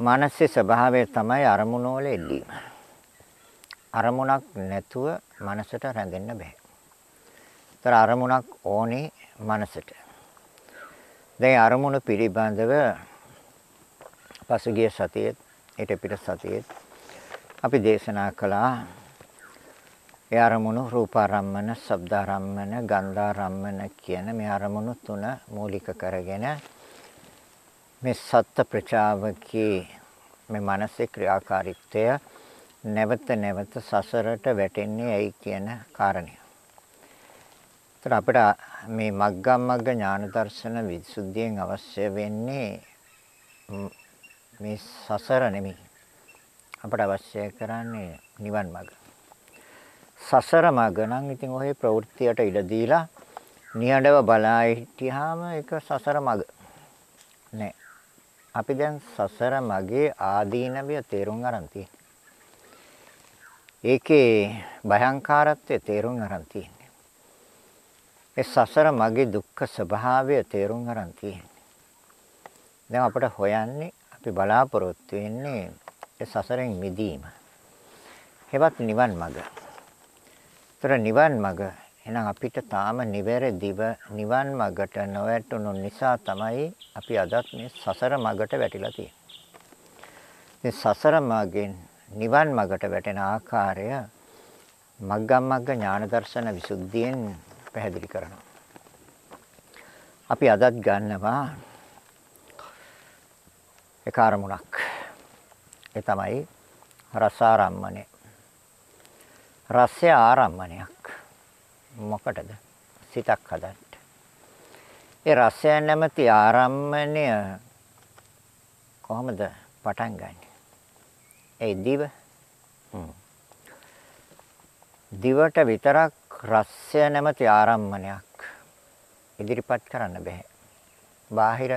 මානසික ස්වභාවය තමයි අරමුණ වල එල්ලීම. අරමුණක් නැතුව මනසට රැඳෙන්න බෑ. ඒතර අරමුණක් ඕනේ මනසට. දැන් අරමුණ පිළිබඳව පසුගිය සතියේ ඊට පිට සතියේ අපි දේශනා කළා ඒ අරමුණු රූපාරම්මන, ශබ්දාරම්මන, ගන්ධාරම්මන කියන මේ අරමුණු තුන මූලික කරගෙන මේ සත්ත්ව ප්‍රචාවකී මේ මානසික ක්‍රියාකාරීත්වය නැවත නැවත සසරට වැටෙන්නේ ඇයි කියන කාරණය. ඒතර අපිට මේ මග්ගමග්ග ඥාන දර්ශන විසුද්ධියෙන් අවශ්‍ය වෙන්නේ මේ සසර නෙමෙයි. අපට අවශ්‍ය කරන්නේ නිවන් මඟ. සසර මඟ නම් ඉතින් ඔය ප්‍රවෘත්තියට ඉඩ දීලා නිහඬව බලා හිටියාම ඒක සසර මඟ නෑ. අපි දැන් සසර මගේ ආදීනවය තේරුම් අරන් ඒකේ භයංකාරත්වය තේරුම් අරන් තියෙන්නේ. ඒ සසර මගේ දුක්ඛ ස්වභාවය තේරුම් අරන් තියෙන්නේ. දැන් අපිට හොයන්නේ අපි බලාපොරොත්තු වෙන්නේ ඒ සසරෙන් මිදීම. හෙවත් නිවන් මඟ. ତර නිවන් මඟ එහෙනම් අපිට තාම නිවැරදිව නිවන් මඟට නොවැටුණු නිසා තමයි අපි අදත් මේ සසර මඟට වැටිලා තියෙන්නේ. මේ සසර මඟෙන් නිවන් මඟට වැටෙන ආකාරය මග්ගම් මග්ග ඥාන දර්ශන විසුද්ධියෙන් පැහැදිලි කරනවා. අපි අදත් ගන්නවා එක අරමුණක්. ඒ තමයි රසාරම්මණය. රසය ආරම්මණයක්. මොකටද? සිතක් හදන්න. ඒ රසය නැමැති ආරම්මණය කොහොමද පටන් ගන්නෙ? ඒ දිව. දිවට විතරක් රසය නැමැති ආරම්මණයක් ඉදිරිපත් කරන්න බෑ. බාහිර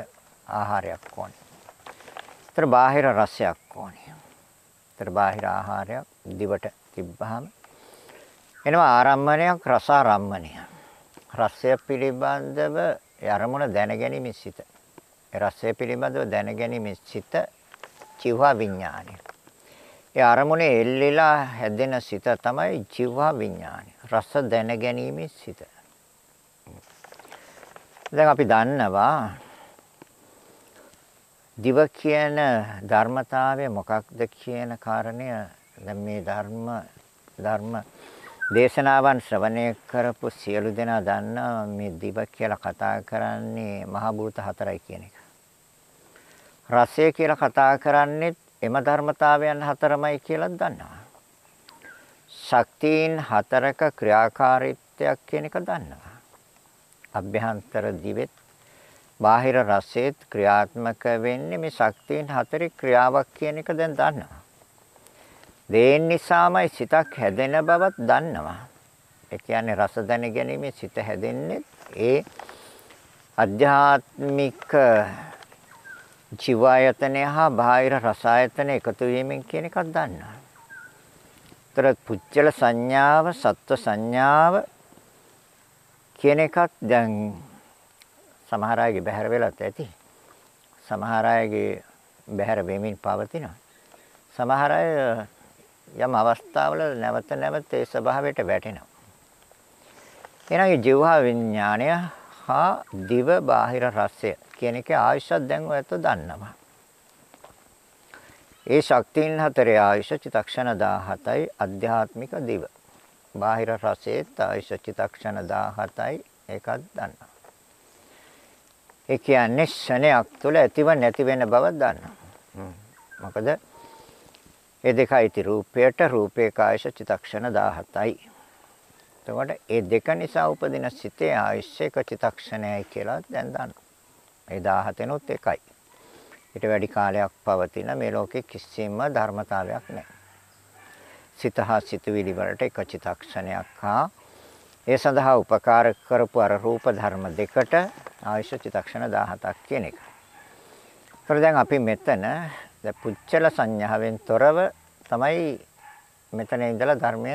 ආහාරයක් ඕනේ. ඒතර බාහිර රසයක් ඕනේ. ඒතර බාහිර ආහාරයක් දිවට තිබ්බහම එනවා ආරම්මණයක් රසාරම්මණය. රසය පිළිබඳව අරමුණ දැනගැනීමේ සිත. ඒ රසය පිළිබඳව දැනගැනීමේ සිත චිවහා විඥානය. ඒ අරමුණේ එල්ලෙලා හැදෙන සිත තමයි චිවහා විඥානය. රස දැනගැනීමේ සිත. දැන් අපි දන්නවා දිව කියන ධර්මතාවය මොකක්ද කියන කාරණය දැන් මේ ධර්ම ධර්ම දේශනාවන් ශ්‍රවණය කරපු සියලු දෙනා දන්නා මේ දිව කියලා කතා කරන්නේ මහ භූත හතරයි කියන එක. රසය කියලා කතා කරන්නේ එම ධර්මතාවයන් හතරමයි කියලා දන්නවා. ශක්තියින් හතරක ක්‍රියාකාරීත්වයක් කියන එක දන්නවා. අභ්‍යන්තර දිවෙත් බාහිර රසෙත් ක්‍රියාත්මක වෙන්නේ මේ ශක්තියින් හතරේ ක්‍රියාවක් කියන එක දැන් දන්නවා. දේන් නිසාමයි සිතක් හැදෙන බවත් දන්නවා. ඒ කියන්නේ රස දැන ගැනීමේ සිත හැදෙන්නේ ඒ අධ්‍යාත්මික ජීවායතනය හා බාහිර රසායතන එකතු වීමෙන් කියන එකක් දන්නවා. ତර පුච්චල සංඥාව, සත්ව සංඥාව කියන එකත් දැන් සමහර අයගේ බහැර වෙලත් ඇති. සමහර අයගේ බහැර වෙමින් පවතිනවා. සමහර අය යම් අවස්ථාවල නැවත නැවත ඒ ස්වභාවයට වැටෙනවා. එහෙනම් මේ ජීවහා විඥාණය හා දිව බාහිර රසය කියන එකේ ආයුෂත් දැන් ඔයත් දන්නවා. ඒ ශක්තියින් හතරේ ආයුෂ චිතක්ෂණ 17යි අධ්‍යාත්මික දිව. බාහිර රසයේ ආයුෂ චිතක්ෂණ 17යි ඒකත් දන්නවා. ඒ කියන්නේ ශණයක් තුළ ඇතිව නැති වෙන බව දන්නවා. මොකද ඒ දෙකයි රූපයට රූපේ කායශ චිතක්ෂණ 17යි. එතකොට ඒ දෙක නිසා උපදින සිතේ ආයශ එක චිතක්ෂණයයි කියලා දැන් දන්නවා. ඒ 17නොත් එකයි. ඊට වැඩි කාලයක් පවතින මේ ලෝකේ කිසිම ධර්මතාවයක් නැහැ. සිත හා සිතුවිලි වලට එක චිතක්ෂණයක් හා ඒ සඳහා උපකාර කරපු අර රූප ධර්ම දෙකට ආයශ චිතක්ෂණ 17ක් කියන එක. ඒතර දැන් අපි මෙතන දැන් පුච්චල සංඥාවෙන් තොරව තමයි මෙතන ඉඳලා ධර්මය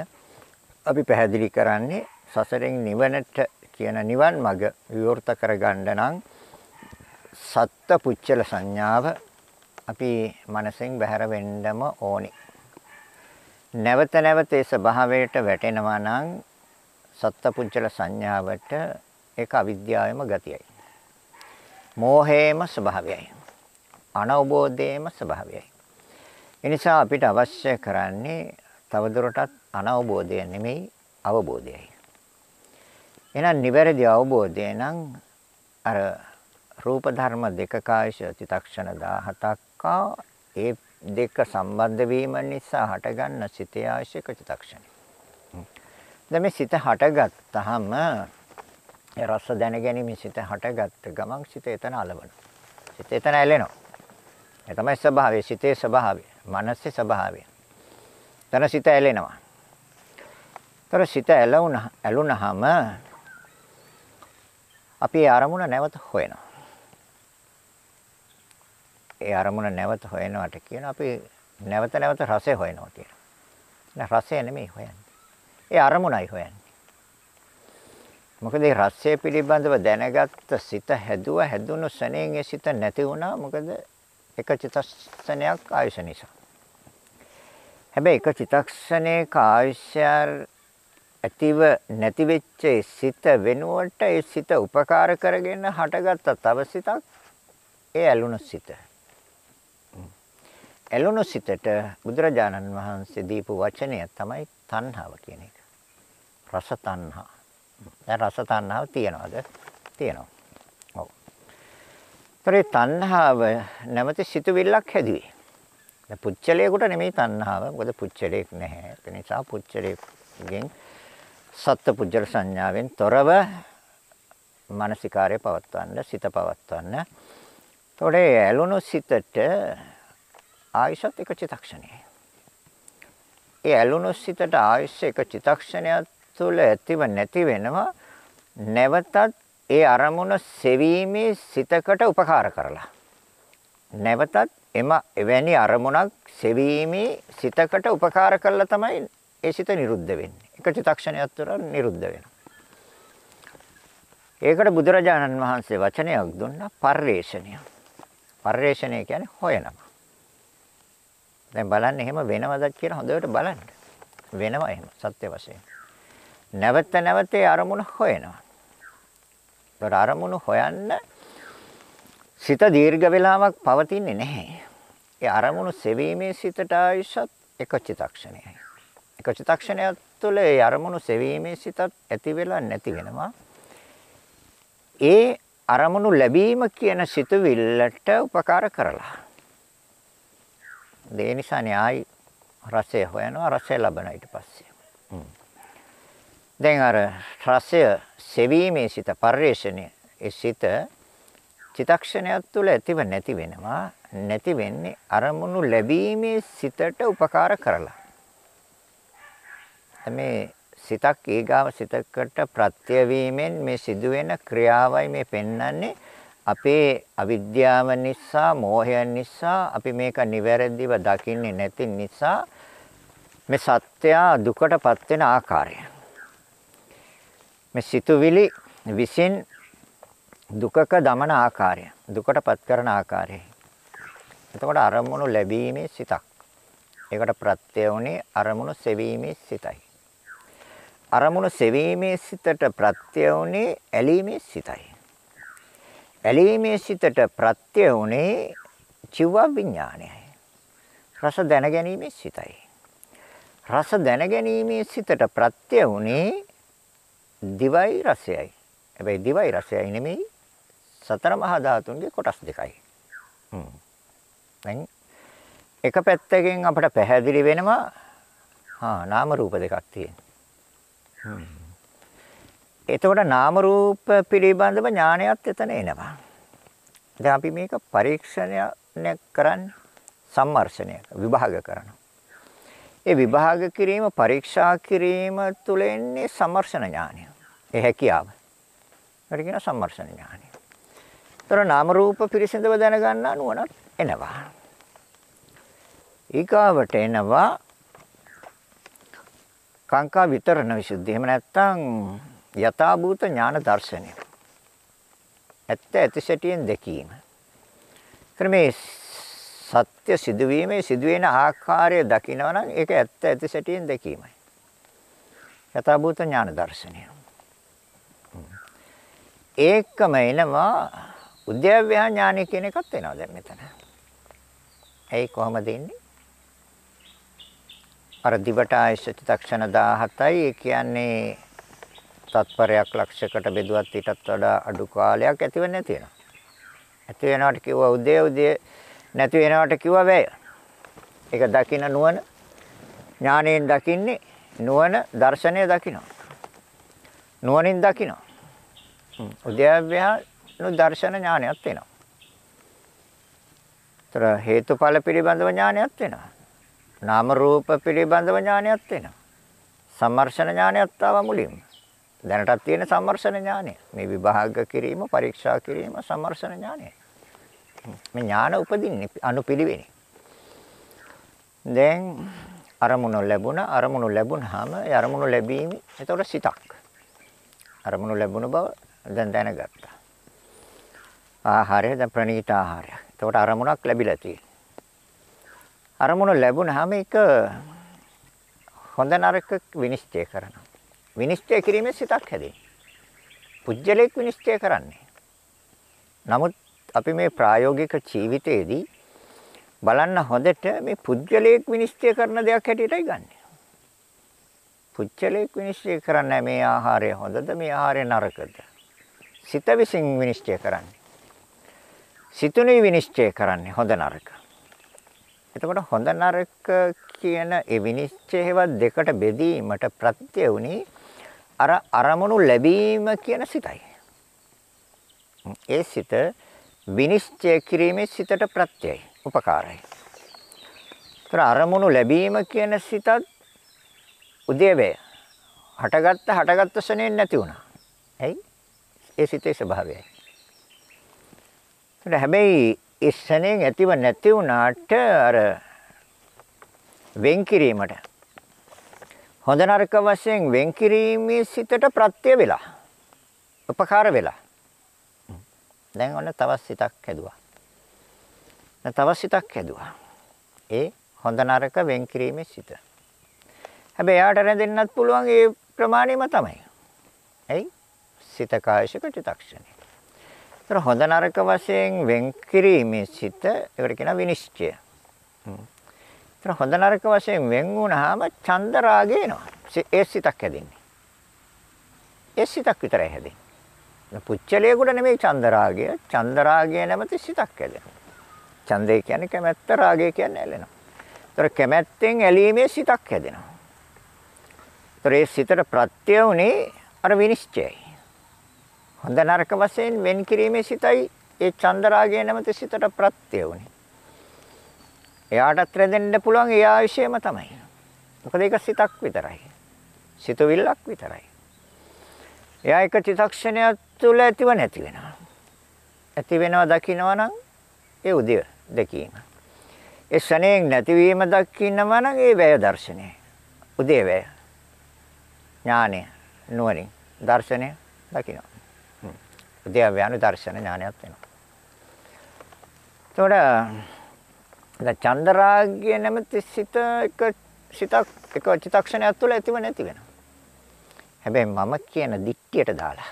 අපි පැහැදිලි කරන්නේ සසරෙන් නිවනට කියන නිවන් මඟ විවෘත කරගන්න නම් සත්ත්ව පුච්චල සංඥාව අපි මනසෙන් බැහැර වෙන්නම ඕනේ. නැවත නැවත ඒ ස්වභාවයට වැටෙනවා නම් සත්පුංචල සංඥාවට ඒක අවිද්‍යාවෙම ගතියයි. මෝහේම ස්වභාවයයි. අනවබෝධයේම ස්වභාවයයි. ඒ නිසා අපිට අවශ්‍ය කරන්නේ තවදුරටත් අනවබෝධය නෙමෙයි අවබෝධයයි. එහෙනම් නිවැරදි අවබෝධය නම් අර රූප ධර්ම දෙකකායශ චිතක්ෂණ 17ක් ඒ දෙක සම්බන්ධ වීම නිසා හටගන්න සිතේ ආශයක චිතක්ෂණ. දැන් මේ සිත හටගත්තාම ඒ රස දැනගැනීමේ සිත හටගත්ත ගමන් සිත එතන අලවන. සිත එතන ඇලෙනවා. ඒ තමයි ස්වභාවය, සිතේ ස්වභාවය, මනසේ ස්වභාවය. තන සිත ඇලෙනවා. තර සිත ඇලුණ ඇලුනහම අපි අරමුණ නැවත හොයනවා. ඒ අරමුණ නැවත හොයනවට කියන අපි නැවත නැවත රසය හොයනවා කියනවා. නෑ රසය නෙමෙයි හොයන්නේ. ඒ අරමුණයි හොයන්නේ. මොකද මේ රසය පිළිබඳව දැනගත්ත සිත හැදුව හැදුණු සණයෙන් ඒ සිත නැති වුණා. මොකද එක චිත්තක්ෂණයක් ආයුෂ නිසා. හැබැයි එක චිත්තක්ෂණයක ආයුෂයර් ඇතිව නැති වෙච්ච සිත වෙනුවට ඒ සිත උපකාර කරගෙන හටගත්ත තව සිතක් ඒ ඇලුණු සිත. ඇලුණු සිතට බුදුරජාණන් වහන්සේ දීපු වචනය තමයි තණ්හාව කියන එක. රස තණ්හා. දැන් රස තණ්හාව තියනවාද? තියෙනවා. ඔව්. ඒතරේ තණ්හාව නැමැති සිතුවිල්ලක් හැදුවේ. දැන් පුච්චලයකට නෙමෙයි තණ්හාව. මොකද පුච්චලයක් නැහැ. ඒ නිසා පුච්චලයෙන් සත්ත්ව පුජ්‍යල සංඥාවෙන් තොරව මානසිකාර්ය පවත්වන්න සිත පවත්වන්න. එතකොට ඇලුණු සිතට ආයශත් එක චිතක්ෂණයයි. ඒ ඇලුණු සිතට ආයශ එක චිතක්ෂණයක් තුළ ඇතිව නැති වෙනවා නැවතත් ඒ අරමුණ සෙවීමේ සිතකට උපකාර කරලා. නැවතත් එම එවැනි අරමුණක් සෙවීමේ සිතකට උපකාර කරලා තමයි ඒ සිත නිරුද්ධ වෙන්නේ. එක චිත්තක්ෂණයක් තුර නිරුද්ධ වෙනවා. ඒකට බුදුරජාණන් වහන්සේ වචනයක් දුන්නා පර්යේෂණය. පර්යේෂණය කියන්නේ හොයනවා. දැන් බලන්න එහෙම වෙනවද කියලා හොඳට බලන්න. වෙනවා එහෙම සත්‍ය වශයෙන්. නැවත නැවත අරමුණ හොයනවා. ඒතර අරමුණ හොයන්න සිත දීර්ඝ වේලාවක් පවතින්නේ නැහැ. ඒ අරමුණු සෙවීමේ සිතට ආයුෂත් එක චිත්තක්ෂණයයි. එක චිත්තක්ෂණයක් තුළ ඒ අරමුණු සෙවීමේ සිතත් ඇති වෙලා නැති වෙනවා. ඒ අරමුණු ලැබීම කියන සිතුවිල්ලට උපකාර කරලා. ඒ නිසානේ ආයි රසය හොයනවා රසය ලබන ඊට පස්සේ. දැන් අර රසය සෙවීමේ සිත පරිශ්‍රණය ඒ සිත චිතක්ෂණයක් තුළ ඇතිව නැති වෙනවා. නැති වෙන්නේ අරමුණු ලැබීමේ සිතට උපකාර කරලා. මේ සිතක් ඊගාව සිතකට ප්‍රත්‍ය වීමෙන් මේ සිදුවෙන ක්‍රියාවයි මේ පෙන්වන්නේ. අපේ අවිද්‍යාව නිසා මෝහය නිසා අපි මේක නිවැරදිව දකින්නේ නැති නිසා මේ සත්‍ය දුකටපත් වෙන ආකාරය. මේ සිතුවිලි විසින් දුකක දමන ආකාරය දුකටපත් කරන ආකාරය එතකොට අරමුණු ලැබීමේ සිතක් ඒකට ප්‍රත්‍ය වුණේ අරමුණු සෙවීමේ සිතයි අරමුණු සෙවීමේ සිතට ප්‍රත්‍ය වුණේ ඇලීමේ සිතයි. ඇලීමේ සිතට ප්‍රත්‍ය වුණේ චිව විඥානයයි. රස දැනගැනීමේ සිතයි. රස දැනගැනීමේ සිතට ප්‍රත්‍ය වුණේ දිවයි රසයයි. හැබැයි දිවයි රසයයි නෙමෙයි සතර මහා ධාතුන්ගේ කොටස් දෙකයි. හ්ම්. දැන් එක පැත්තකින් අපට පැහැදිලි වෙනවා හා නාම රූප දෙකක් තියෙනවා. එතකොට නාම රූප පිළිබඳව ඥානයත් එතන එනවා. දැන් අපි මේක පරීක්ෂණයක් කරන්නේ සම්මර්ෂණයක විභාග කරනවා. ඒ විභාග කිරීම පරීක්ෂා කිරීම තුළ එන්නේ සම්මර්ෂණ ඥානය. ඒ හැකියාව. ඒකට කියන සම්මර්ෂණ ඥානය. ඒතර නාම රූප පිරිසිදුව දැනගන්න නුවණක් එනවා. ඊගාවට එනවා කාංකා විතරණ විසුද්ධිය. එහෙම නැත්නම් යථාභූත ඥාන දර්ශනය. ඇත්ත ඇතිසැටියෙන් දැකීම. ක්‍රමේ සත්‍ය සිදුවීමේ සිදුවෙන ආකාරය දකිනවා නම් ඒක ඇත්ත ඇති සැටියෙන් දැකීමයි. යථාභූත ඥාන දර්ශනය. ඒකම එනවා උද්‍යව්‍ය ඥානය කියන එකත් එනවා දැන් මෙතන. ඇයි කොහමද ඉන්නේ? අර දිවට ආයශ චිත්තක්ෂණ 17යි ඒ කියන්නේ තත්පරයක් ලක්ෂයකට බෙදුවත් ඊටත් වඩා අඩු කාලයක් ඇතිව නැති වෙනවා. ඇති වෙනවට කිව්වා උදේ උදේ නැති වෙනවට කිව්වා වැය. ඒක දකින්න නුවණ ඥාණයෙන් දකින්නේ නුවණ දර්ශනය දකිනවා. නුවණින් දකිනවා. උද්‍යව්‍යා දර්ශන ඥානයක් වෙනවා. ତර හේතුඵල පිළිබඳව ඥානයක් වෙනවා. නාම රූප පිළිබඳව ඥානයක් වෙනවා. සම්මර්ෂණ ඥානයක් ආව මුලින්ම. දැනටත් තියෙන සම්මර්ෂණ ඥානය. මේ විභාග කිරීම, පරීක්ෂා කිරීම සම්මර්ෂණ ඥානයයි. මේ ඥාන උපදින්නේ අනුපිළිවෙලින්. දැන් අරමුණු ලැබුණ අරමුණු ලැබුණාම ඒ අරමුණු ලැබීම එතකොට සිතක්. අරමුණු ලැබුණ බව දැන් දැනගත්තා. ආහාරය දැන් ප්‍රණීත ආහාරය. එතකොට අරමුණක් ලැබිලා තියෙනවා. අරමුණ ලැබුණාම ඒක හොඳ නරක විනිශ්චය කරනවා. විනිශ්චය කිරීමේ සිතක් හැදෙන්නේ. පුජ්‍යලෙක් විනිශ්චය කරන්නේ. නමුත් අපි මේ ප්‍රායෝගික ජීවිතයේදී බලන්න හොඳට මේ පුජ්‍යලයක් විනිශ්චය කරන දෙයක් හැටියටයි ගන්නෙ. පුජ්‍යලයක් විනිශ්චය කරන්නේ මේ ආහාරය හොඳද මේ ආහාරය නරකද? සිත විසින් විනිශ්චය කරන්නේ. සිතුනේ විනිශ්චය කරන්නේ හොඳ නරක. එතකොට හොඳ නරක කියන ඒ විනිශ්චයවත් දෙකට බෙදීමට ප්‍රත්‍ය වුණේ අර අරමුණු ලැබීම කියන සිතයි. ඒ සිත විනිශ්චය කිරීමේ සිතට ප්‍රත්‍යයයි උපකාරයි. ඒතර අරමුණු ලැබීම කියන සිතත් උදේවේ හටගත්ත හටගත්ත ශනේ නැති වුණා. ඇයි? ඒ සිතේ ස්වභාවයයි. ඒතර හැබැයි ඒ ශනේ ඇතිව නැති වුණාට අර වෙන් කිරීමට හොඳ නරක වශයෙන් වෙන් කිරීමේ සිතට ප්‍රත්‍ය වෙලා උපකාර වෙලා දැන් ඔන්න තවත් සිතක් හැදුවා. දැන් තවත් සිතක් හැදුවා. ඒ හොඳ නරක වෙන් කිරීමේ සිත. හැබැයි යාට රැඳෙන්නත් පුළුවන් ඒ ප්‍රමාණයම තමයි. ඇයි? සිත කායශක චිතක්ෂණය. ඒතර හොඳ නරක වශයෙන් වෙන් කිරීමේ සිත ඒකට කියන විනිශ්චය. ඒතර හොඳ නරක වශයෙන් වෙන් වුණාම චන්ද රාගය එනවා. ඒ සිතක් හැදෙන්නේ. ඒ සිතක් විතරයි හැදෙන්නේ. පුච්චලයකට නෙමෙයි චන්දරාගය. චන්දරාගය නැමැති සිතක් ඇලෙනවා. ඡන්දය කියන්නේ කැමැත්ත, රාගය කියන්නේ ඇලෙනවා. ඒතර කැමැත්තෙන් ඇලීමේ සිතක් හැදෙනවා. ඒතර ඒ සිතට ප්‍රත්‍ය උනේ අර විනිශ්චයයි. හොඳ නරක වශයෙන් වෙන් කිරීමේ සිතයි ඒ චන්දරාගය නැමැති සිතට ප්‍රත්‍ය උනේ. එයාටත් රැඳෙන්න පුළුවන් ඒ ආයශයම තමයි. මොකද ඒක සිතක් විතරයි. සිතුවිල්ලක් විතරයි. එයා එක චිතක්ෂණයක් තුළ ඇතිව නැති වෙනවා. ඇති වෙනවා දකින්නවා නම් ඒ උදේ දැකීම. ඒ ශණයෙන් නැතිවීම දකින්නවා නම් ඒ වැය දර්ශනය. උදේ වැය. ඥානය නුවණින් දර්ශනය දකින්නවා. උදේ ව්‍යානු දර්ශන ඥානයක් වෙනවා. එතකොට චන්දරාගය නැමැති සිත එක සිතක් එක චිතක්ෂණයක් තුළ ඇතිව නැති වෙනවා. හැබැයි මම කියන දික්කියට දාලා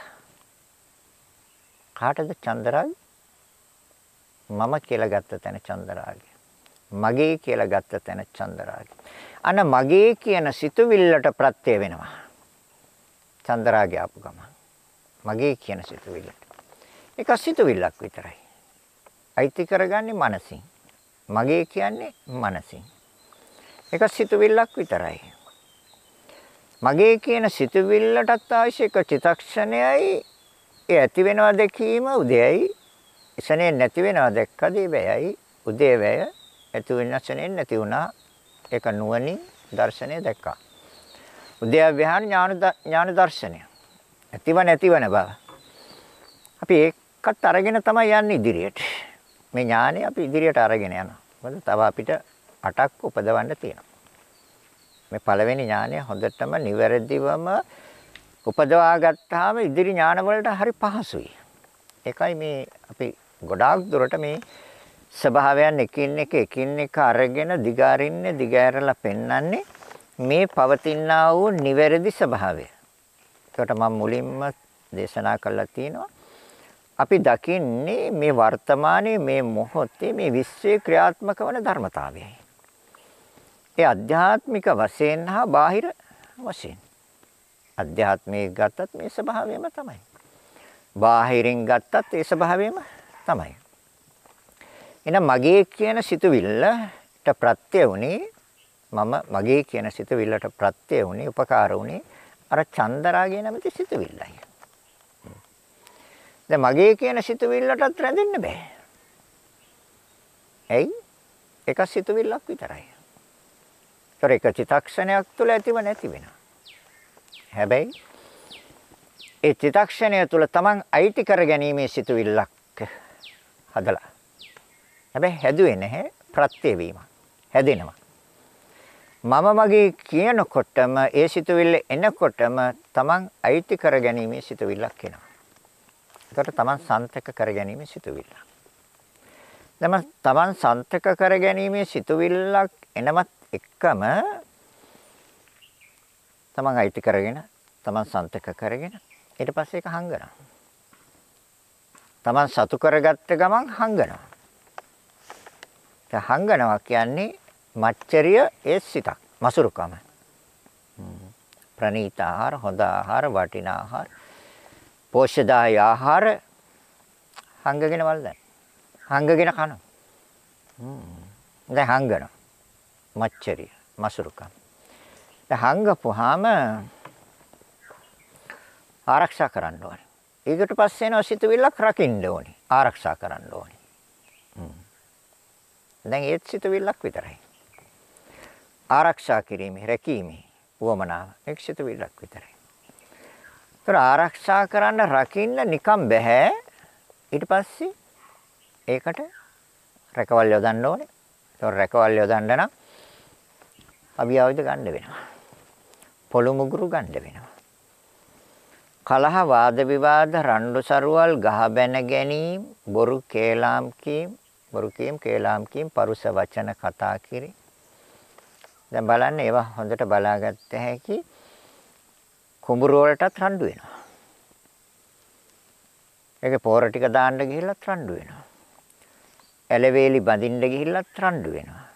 කාටද චන්දරාගය? මම කියලා ගත්ත තැන චන්දරාගය. මගේ කියලා ගත්ත තැන චන්දරාගය. අන මගේ කියන සිතුවිල්ලට ප්‍රත්‍ය වෙනවා. චන්දරාගය ආපු ගමන්. මගේ කියන සිතුවිල්ලට. ඒක සිතුවිල්ලක් විතරයි. අයිති කරගන්නේ මනසින්. මගේ කියන්නේ මනසින්. ඒක සිතුවිල්ලක් විතරයි. මගේ කියන සිතුවිල්ලටත් අවශ්‍ය එක චිතක්ෂණයයි ඒ ඇති වෙනවා දැකීම උදේයි එසනේ නැති වෙනවා දැක්කදී බයයි උදේ වැය ඇති වෙනසනේ නැති වුණා ඒක නුවණින් දර්ශනය දැක්කා උදේ විහාර ඥාන ඥාන දර්ශනය ඇතිව නැතිවන බව අපි ඒකත් අරගෙන තමයි යන්නේ ඉදිරියට මේ ඥානෙ අපි ඉදිරියට අරගෙන යනවා මොකද තව අපිට අටක් උපදවන්න තියෙනවා මේ පළවෙනි ඥානය හොඳටම නිවැරදිවම උපදවා ගත්තාම ඉදිරි ඥාන වලට හරි පහසුයි. ඒකයි මේ අපි ගොඩාක් දුරට මේ ස්වභාවයන් එකින් එක එකින් එක අරගෙන දිගාරින්නේ දිගෑරලා පෙන්වන්නේ මේ පවතිනා වූ නිවැරදි ස්වභාවය. ඒකට මම මුලින්ම දේශනා කළා තියෙනවා. අපි දකින්නේ මේ වර්තමානයේ මේ මොහොතේ මේ විශ්වයේ ක්‍රියාත්මක වන ධර්මතාවයයි. ඒ අධ්‍යාත්මික වශයෙන් හා බාහිර වශයෙන්. අධ්‍යාත්මයේ ගත්තත් මේ ස්වභාවයම තමයි. බාහිරින් ගත්තත් ඒ ස්වභාවයම තමයි. එහෙනම් මගේ කියන සිතුවිල්ලට ප්‍රත්‍ය වුණේ මම මගේ කියන සිතුවිල්ලට ප්‍රත්‍ය වුණේ උපකාර වුණේ අර චන්දරාගේ නැමැති සිතුවිල්ලයි. දැන් මගේ කියන සිතුවිල්ලටත් රැඳෙන්න බෑ. ඇයි? එක සිතුවිල්ලක් විතරයි. ඒතර එක චිතක්ෂණයක් තුළ ඇතිව නැති වෙනවා. හැබැයි ඒ චිතක්ෂණය තුළ Taman අයිති කර ගැනීමේ සිතුවිල්ලක් හදලා. හැබැයි හැදුවේ නැහැ ප්‍රත්‍ය වීම. හැදෙනවා. මම මගේ කියනකොටම ඒ සිතුවිල්ල එනකොටම Taman අයිති කර ගැනීමේ සිතුවිල්ලක් එනවා. ඒකට Taman සන්තක කර ගැනීමේ සිතුවිල්ල. දැන් Taman සන්තක කර ගැනීමේ සිතුවිල්ලක් එනවත් එක්කම Taman අයිති කරගෙන Taman සන්තක කරගෙන ඊට පස්සේ ඒක හංගනවා. Taman සතු කරගත්ත ගමන් හංගනවා. දැන් හංගනවා කියන්නේ මච්චරිය ඒ සිතක් මසුරුකම. ප්‍රණීත ආහාර, හොඳ ආහාර, වටිනා ආහාර, පෝෂ්‍යදාය ආහාර හංගගෙන වල්දන්. හංගගෙන කනවා. දැන් හංගනවා. මච්චරිය, මසුරුකම. දැන් හංගපුවාම ආරක්ෂා කරන්න ඕනේ. ඊකට පස්සේ එනවා සිතුවිල්ලක් රකින්න ඕනේ. ආරක්ෂා කරන්න ඕනේ. දැන් ඒත් සිතුවිල්ලක් විතරයි. ආරක්ෂා කිරීමේ රැකීමේ වමනාව එක්සිත විලක් විතරයි. ඒතර ආරක්ෂා කරන්න රකින්න නිකම් බෑ. ඊට පස්සේ ඒකට රැකවල් යොදන්න ඕනේ. ඒතර රැකවල් යොදන්න නම් අභියෝග ගන්න වෙනවා. පොළු මුගුරු ගන්න වෙනවා. කලහ වාද විවාද රණ්ඩු සරුවල් ගහ බැන ගැනීම බොරු කේලාම් කීම් බොරු කීම් කේලාම් කීම් පරුස වචන කතා කිරි දැන් බලන්න ඒවා හොඳට බලාගත්ත හැකි කුඹුර වලටත් රණ්ඩු වෙනවා. ඒකේ පෝර ටික දාන්න ගිහිල්ලත් රණ්ඩු වෙනවා. ඇලවේලි බඳින්න ගිහිල්ලත් රණ්ඩු වෙනවා.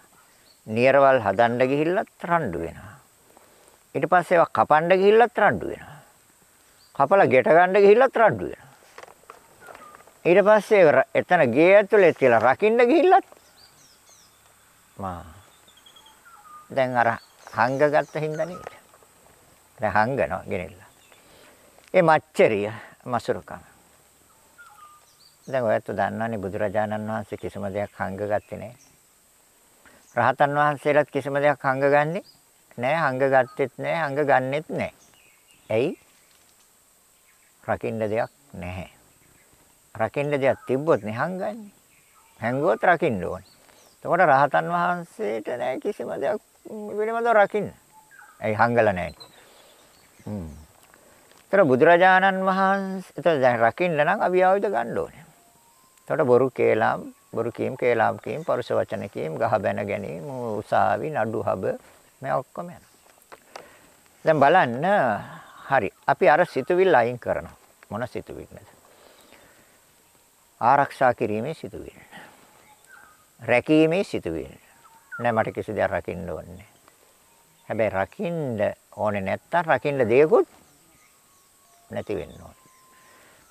නියරවල් හදන්න ගිහිල්ලත් රණ්ඩු වෙනවා. ඊට පස්සේ ඒවා කපන්න ගිහිල්ලත් රණ්ඩු වෙනවා. කපලා ගෙට ගන්න ගිහිල්ලත් රණ්ඩු වෙනවා. ඊට පස්සේ එතන ගේ ඇතුලේ තියලා රකින්න ගිහිල්ලත් මා දැන් අර හංගගත්ත හින්දා නේද? දැන් හංගනවා ගෙනෙල්ලා. ඒ මච්චරිය මසුරුකම. දැන් ඔයත් දන්නවනේ බුදුරජාණන් වහන්සේ කිසිම දෙයක් හංගගත්තේ නැහැ. රහතන් වහන්සේලාත් කිසිම දෙයක් හංගගන්නේ නැහැ, හංගගත්තෙත් නැහැ, හංගගන්නෙත් නැහැ. ඇයි? රකින්න දෙයක් නැහැ. රකින්න දෙයක් තිබ්බොත් නේ හංගන්නේ. හැංගුවොත් රකින්න ඕනේ. එතකොට රහතන් වහන්සේට නෑ කිසිම දෙයක් පිළිබඳව රකින්න. ඇයි හංගලා නැහැ. හ්ම්. ඒතර බුදුරජාණන් වහන්සේ ඒතර දැන් රකින්න නම් අවියාවිද ගන්න ඕනේ. එතකොට බොරු කේලම් බොරු කීම් කේලම් කීම් පරුෂ වචන කීම් ගහ බැන ගැනීම උසාවි නඩු හබ මේ ඔක්කොම යනවා. දැන් බලන්න හරි අපි අර සිතුවිල්ල අයින් කරනවා. මොන සිතුවිල්ලද? ආරක්ෂා කිරීමේ සිතුවිල්ල. රැකීමේ සිතුවිල්ල. නෑ මට කිසි දෙයක් රකින්න ඕනේ. හැබැයි රකින්න ඕනේ නැත්තම් රකින්න දෙයක්වත් නැති වෙන්න ඕනේ.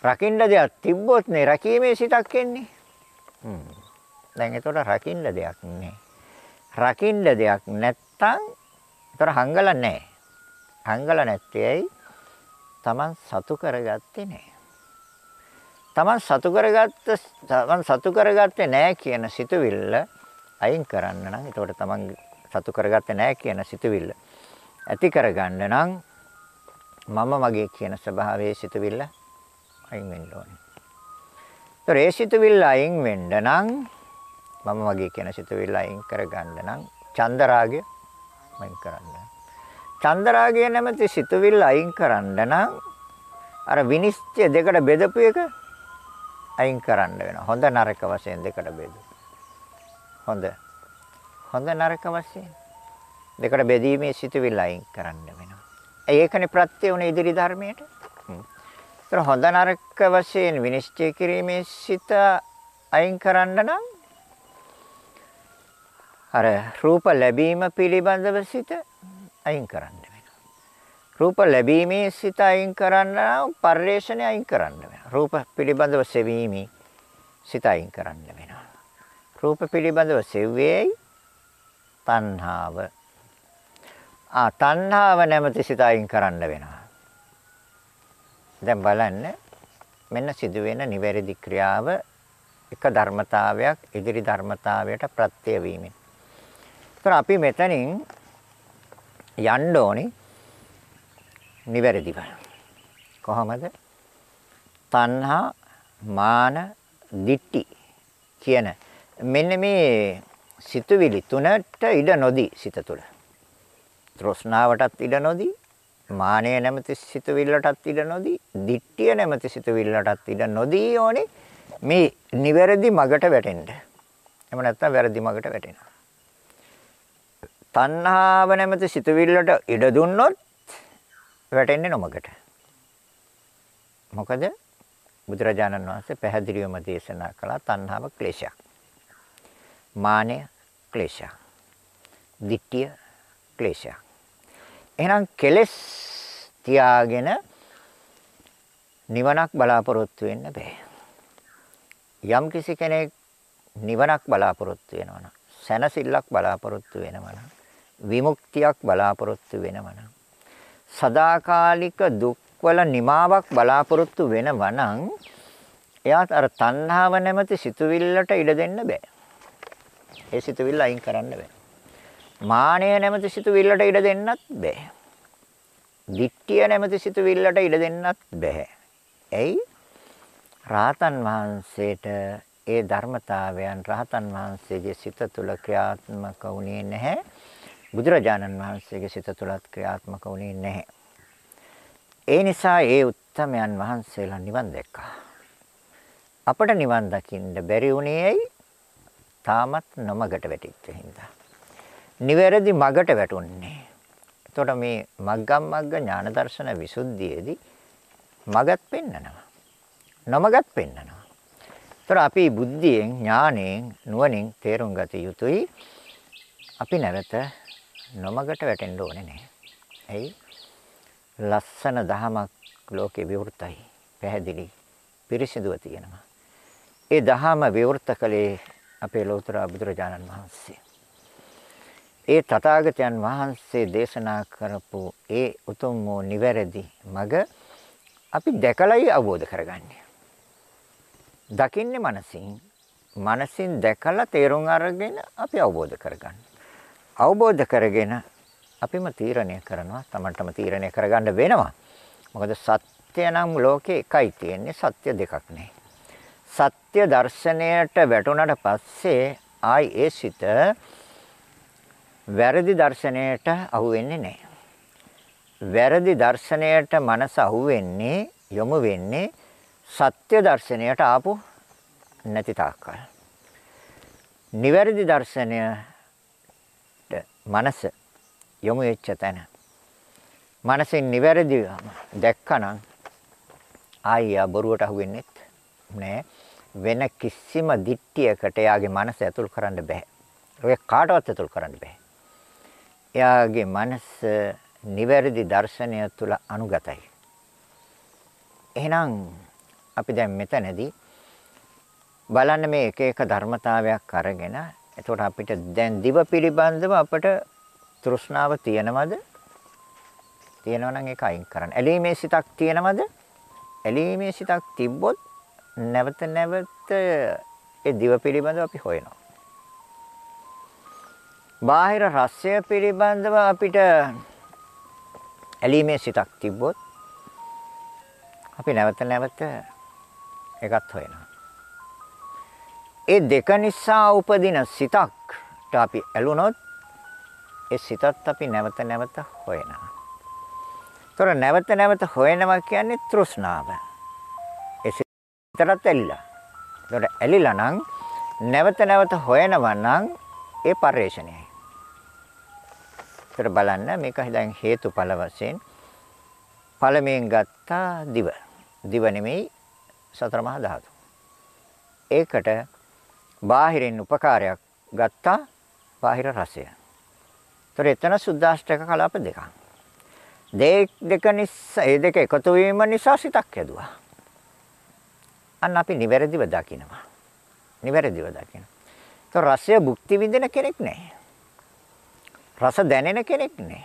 රකින්න දෙයක් තිබ්බොත් නේ රකීමේ සිතක් එන්නේ. හ්ම්. දැන් ඒතකොට රකින්න දෙයක් නෑ. රකින්න දෙයක් නැත්තම් ඒතර හංගලා නෑ. හංගලා නැත්තේ ඇයි? Taman සතු කරගත්තේ නෑ. Taman සතු කරගත්ත Taman සතු කරගත්තේ නෑ කියන සිතුවිල්ල අයින් කරන්න නම් එතකොට තමන් සතු කරගත්තේ නැහැ කියන සිතුවිල්ල ඇති කරගන්න නම් මම මගේ කියන ස්වභාවයේ සිතුවිල්ල අයින් වෙන්න ඕනේ. ඒතර ඒ සිතුවිල්ල අයින් වෙන්න නම් මම මගේ කියන සිතුවිල්ල අයින් කරගන්න නම් චන්දරාගය අයින් කරන්න. චන්දරාගය නැමැති සිතුවිල්ල අයින් කරන්න නම් අර විනිශ්චය දෙකට බෙදපු එක අයින් කරන්න වෙනවා. හොඳ නරක වශයෙන් දෙකට බෙදුවා. හොඳ. හොඳ නරක වශයෙන්. දෙකට බෙදීමේ සිතුවිල්ල අයින් කරන්න වෙනවා. ඒකනේ ප්‍රත්‍ය උනේ ඉදිරි ධර්මයට. ඒතර හොඳ නරක වශයෙන් විනිශ්චය කිරීමේ සිත අයින් කරන්න නම් අර රූප ලැබීම පිළිබඳව සිත අයින් කරන්න වෙනවා. රූප ලැබීමේ සිත අයින් කරන්න නම් පරිේශණය අයින් කරන්න වෙනවා. රූප පිළිබඳව සෙවීමේ සිත අයින් කරන්න වෙනවා. රූප පිළිබඳව සෙව්වේයි තණ්හාව. ආ තණ්හාව නැමැති සිත අයින් කරන්න වෙනවා. දැන් බලන්න මෙන්න සිදුවෙන නිවැරදි ක්‍රියාව එක ධර්මතාවයක් ඉදිරි ධර්මතාවයට ප්‍රත්‍ය වීමෙන් ඒතර අපි මෙතනින් යන්න ඕනේ නිවැරදිව. කොහොමද? තණ්හා, මාන, දිට්ටි කියන මෙන්න මේ සිතුවිලි තුනට ඉඩ නොදී සිත තුළ. තෘෂ්ණාවටත් ඉඩ නොදී, මානය නැමැති සිතුවිල්ලටත් ඉඩ නොදී, දිට්ඨිය නැමැති සිතුවිල්ලටත් ඉඩ නොදී ඕනේ මේ නිවැරදි මගට වැටෙන්න. එහෙම නැත්නම් වැරදි මගට වැටෙනවා. තණ්හාව නැමැති සිතුවිල්ලට ඉඩ දුන්නොත් වැටෙන්නේ නොමකට. මොකද බුදුරජාණන් වහන්සේ පැහැදිලිවම දේශනා කළා තණ්හාව ක්ලේශයක්. මානය ක්ලේශයක්. ditthිය ක්ලේශයක්. එහෙනම් කෙලස් තියාගෙන නිවනක් බලාපොරොත්තු වෙන්න බෑ. යම් කිසි කෙනෙක් නිවනක් බලාපොරොත්තු වෙනවා නම් සැනසෙල්ලක් බලාපොරොත්තු වෙනවා නම් විමුක්තියක් බලාපොරොත්තු වෙනවා නම් සදාකාලික දුක්වල නිමාවක් බලාපොරොත්තු වෙනවා නම් එයාට අර තණ්හාව නැමැති සිතුවිල්ලට ඉඩ දෙන්න බෑ. ඒ සිතුවිල්ල අයින් කරන්න බෑ. මානය නැමැති සිතුවිල්ලට ඉඩ දෙන්නත් බෑ. දික්තිය නැමැති සිතුවිල්ලට ඉඩ දෙන්නත් බෑ. ඇයි? රාතන් වහන්සේට ඒ ධර්මතාවයන් රහතන් වහන්සේගේ සිත තුළ ක්‍රියාත්මක වුණේ නැහැ. බුදුරජාණන් වහන්සේගේ සිත තුළත් ක්‍රියාත්මක වුණේ නැහැ. ඒ නිසා ඒ උත්තමයන් වහන්සේලා නිවන් දැක්කා. අපට නිවන් දකින්න බැරි වුණේ ඇයි? තාමත් නොමගට වැටිච්ච හින්දා. නිවැරදි මගට වැටුන්නේ. එතකොට මේ මග්ගම් මග්ග ඥාන දර්ශන විසුද්ධියේදී මගත් පෙන්නනවා. නොමගත් පෙන්නනවා. එතකොට අපි බුද්ධියෙන් ඥාණයෙන් නුවණින් තේරුම් ගත යුතුයි. අපි නැවත නොමගට වැටෙන්න ඕනේ නැහැ. ඇයි? ලස්සන දහමක් ලෝකේ විවෘතයි. පැහැදිලි. පිරිසිදුව තියෙනවා. ඒ දහම විවෘත කළේ අපේ ලෝතර බුදුරජාණන් වහන්සේ. ඒ තථාගතයන් වහන්සේ දේශනා කරපු ඒ උතුම් වූ නිවැරදි මඟ අපි දැකලයි අවබෝධ කරගන්නේ. දකින්නේ මනසින්. මනසින් දැකලා තේරුම් අරගෙන අපි අවබෝධ කරගන්නවා. අවබෝධ කරගෙන අපිම තීරණය කරනවා තමන්ටම තීරණය කරගන්න වෙනවා මොකද සත්‍ය නම් ලෝකේ එකයි තියෙන්නේ සත්‍ය දෙකක් නේ සත්‍ය දර්ශනයට වැටුණට පස්සේ ආයි ඒ සිත වැරදි දර්ශනයට අහු වෙන්නේ නැහැ වැරදි දර්ශනයට මනස අහු වෙන්නේ යොමු වෙන්නේ සත්‍ය දර්ශනයට ආපු නැති තාක්කල්. නිවැරදි දර්ශනය මනස යොමු වෙච්ච තැන. මනසෙන් නිවැරදි දැක්කනම් ආයියා බොරුවට අහු වෙන්නේ නැහැ වෙන කිසිම දිට්ඨියකට එයාගේ මනස ඇතුල් කරන්න බෑ. ඔය කාටවත් ඇතුල් කරන්න බෑ. එයාගේ මනස නිවැරදි දර්ශනය තුල අනුගතයි. එහෙනම් අපි දැන් මෙතනදී බලන්න මේ එක එක ධර්මතාවයක් අරගෙන එතකොට අපිට දැන් දිව පිළිබඳව අපට තෘෂ්ණාව තියෙනවද? තියෙනවා නම් ඒක අයින් කරන්න. ඇලීමේ සිතක් තියෙනවද? ඇලීමේ සිතක් තිබ්බොත් නැවත නැවත ඒ දිව පිළිබඳව අපි හොයනවා. බාහිර රසය පිළිබඳව අපිට ඇලීමේ සිතක් තිබ්බොත් අපි නැවත නැවත ඒකත් හොයනවා. ඒ දෙක නිසා උපදින සිතක්ට අපි ඇලුනොත් ඒ සිතත් අපි නැවත නැවත හොයනවා. ତොර නැවත නැවත හොයනවා කියන්නේ තෘෂ්ණාව. ඒ සිතටත් ඇලිලා. ඒතකොට ඇලිලා නම් නැවත නැවත හොයනවා නම් ඒ පරිශ්‍රණයයි. ඒතර බලන්න මේක දැන් හේතුඵල වශයෙන් පළමුවෙන් ගත්තා දිව. දිව නෙමෙයි සතර මහා ධාතු. ඒකට බාහිරින් උපකාරයක් ගත්තා බාහිර රසය. ඒතර එතන සුද්දාෂ්ටක කලාප දෙකක්. දෙක දෙක නිසා ඒ දෙක එකතු වීම නිසා සිතක් ඇදුවා. අන්න අපි නිවැරදිව දකිනවා. නිවැරදිව දකිනවා. ඒතර රසය භුක්ති විඳින කෙනෙක් නැහැ. රස දැනෙන කෙනෙක් නැහැ.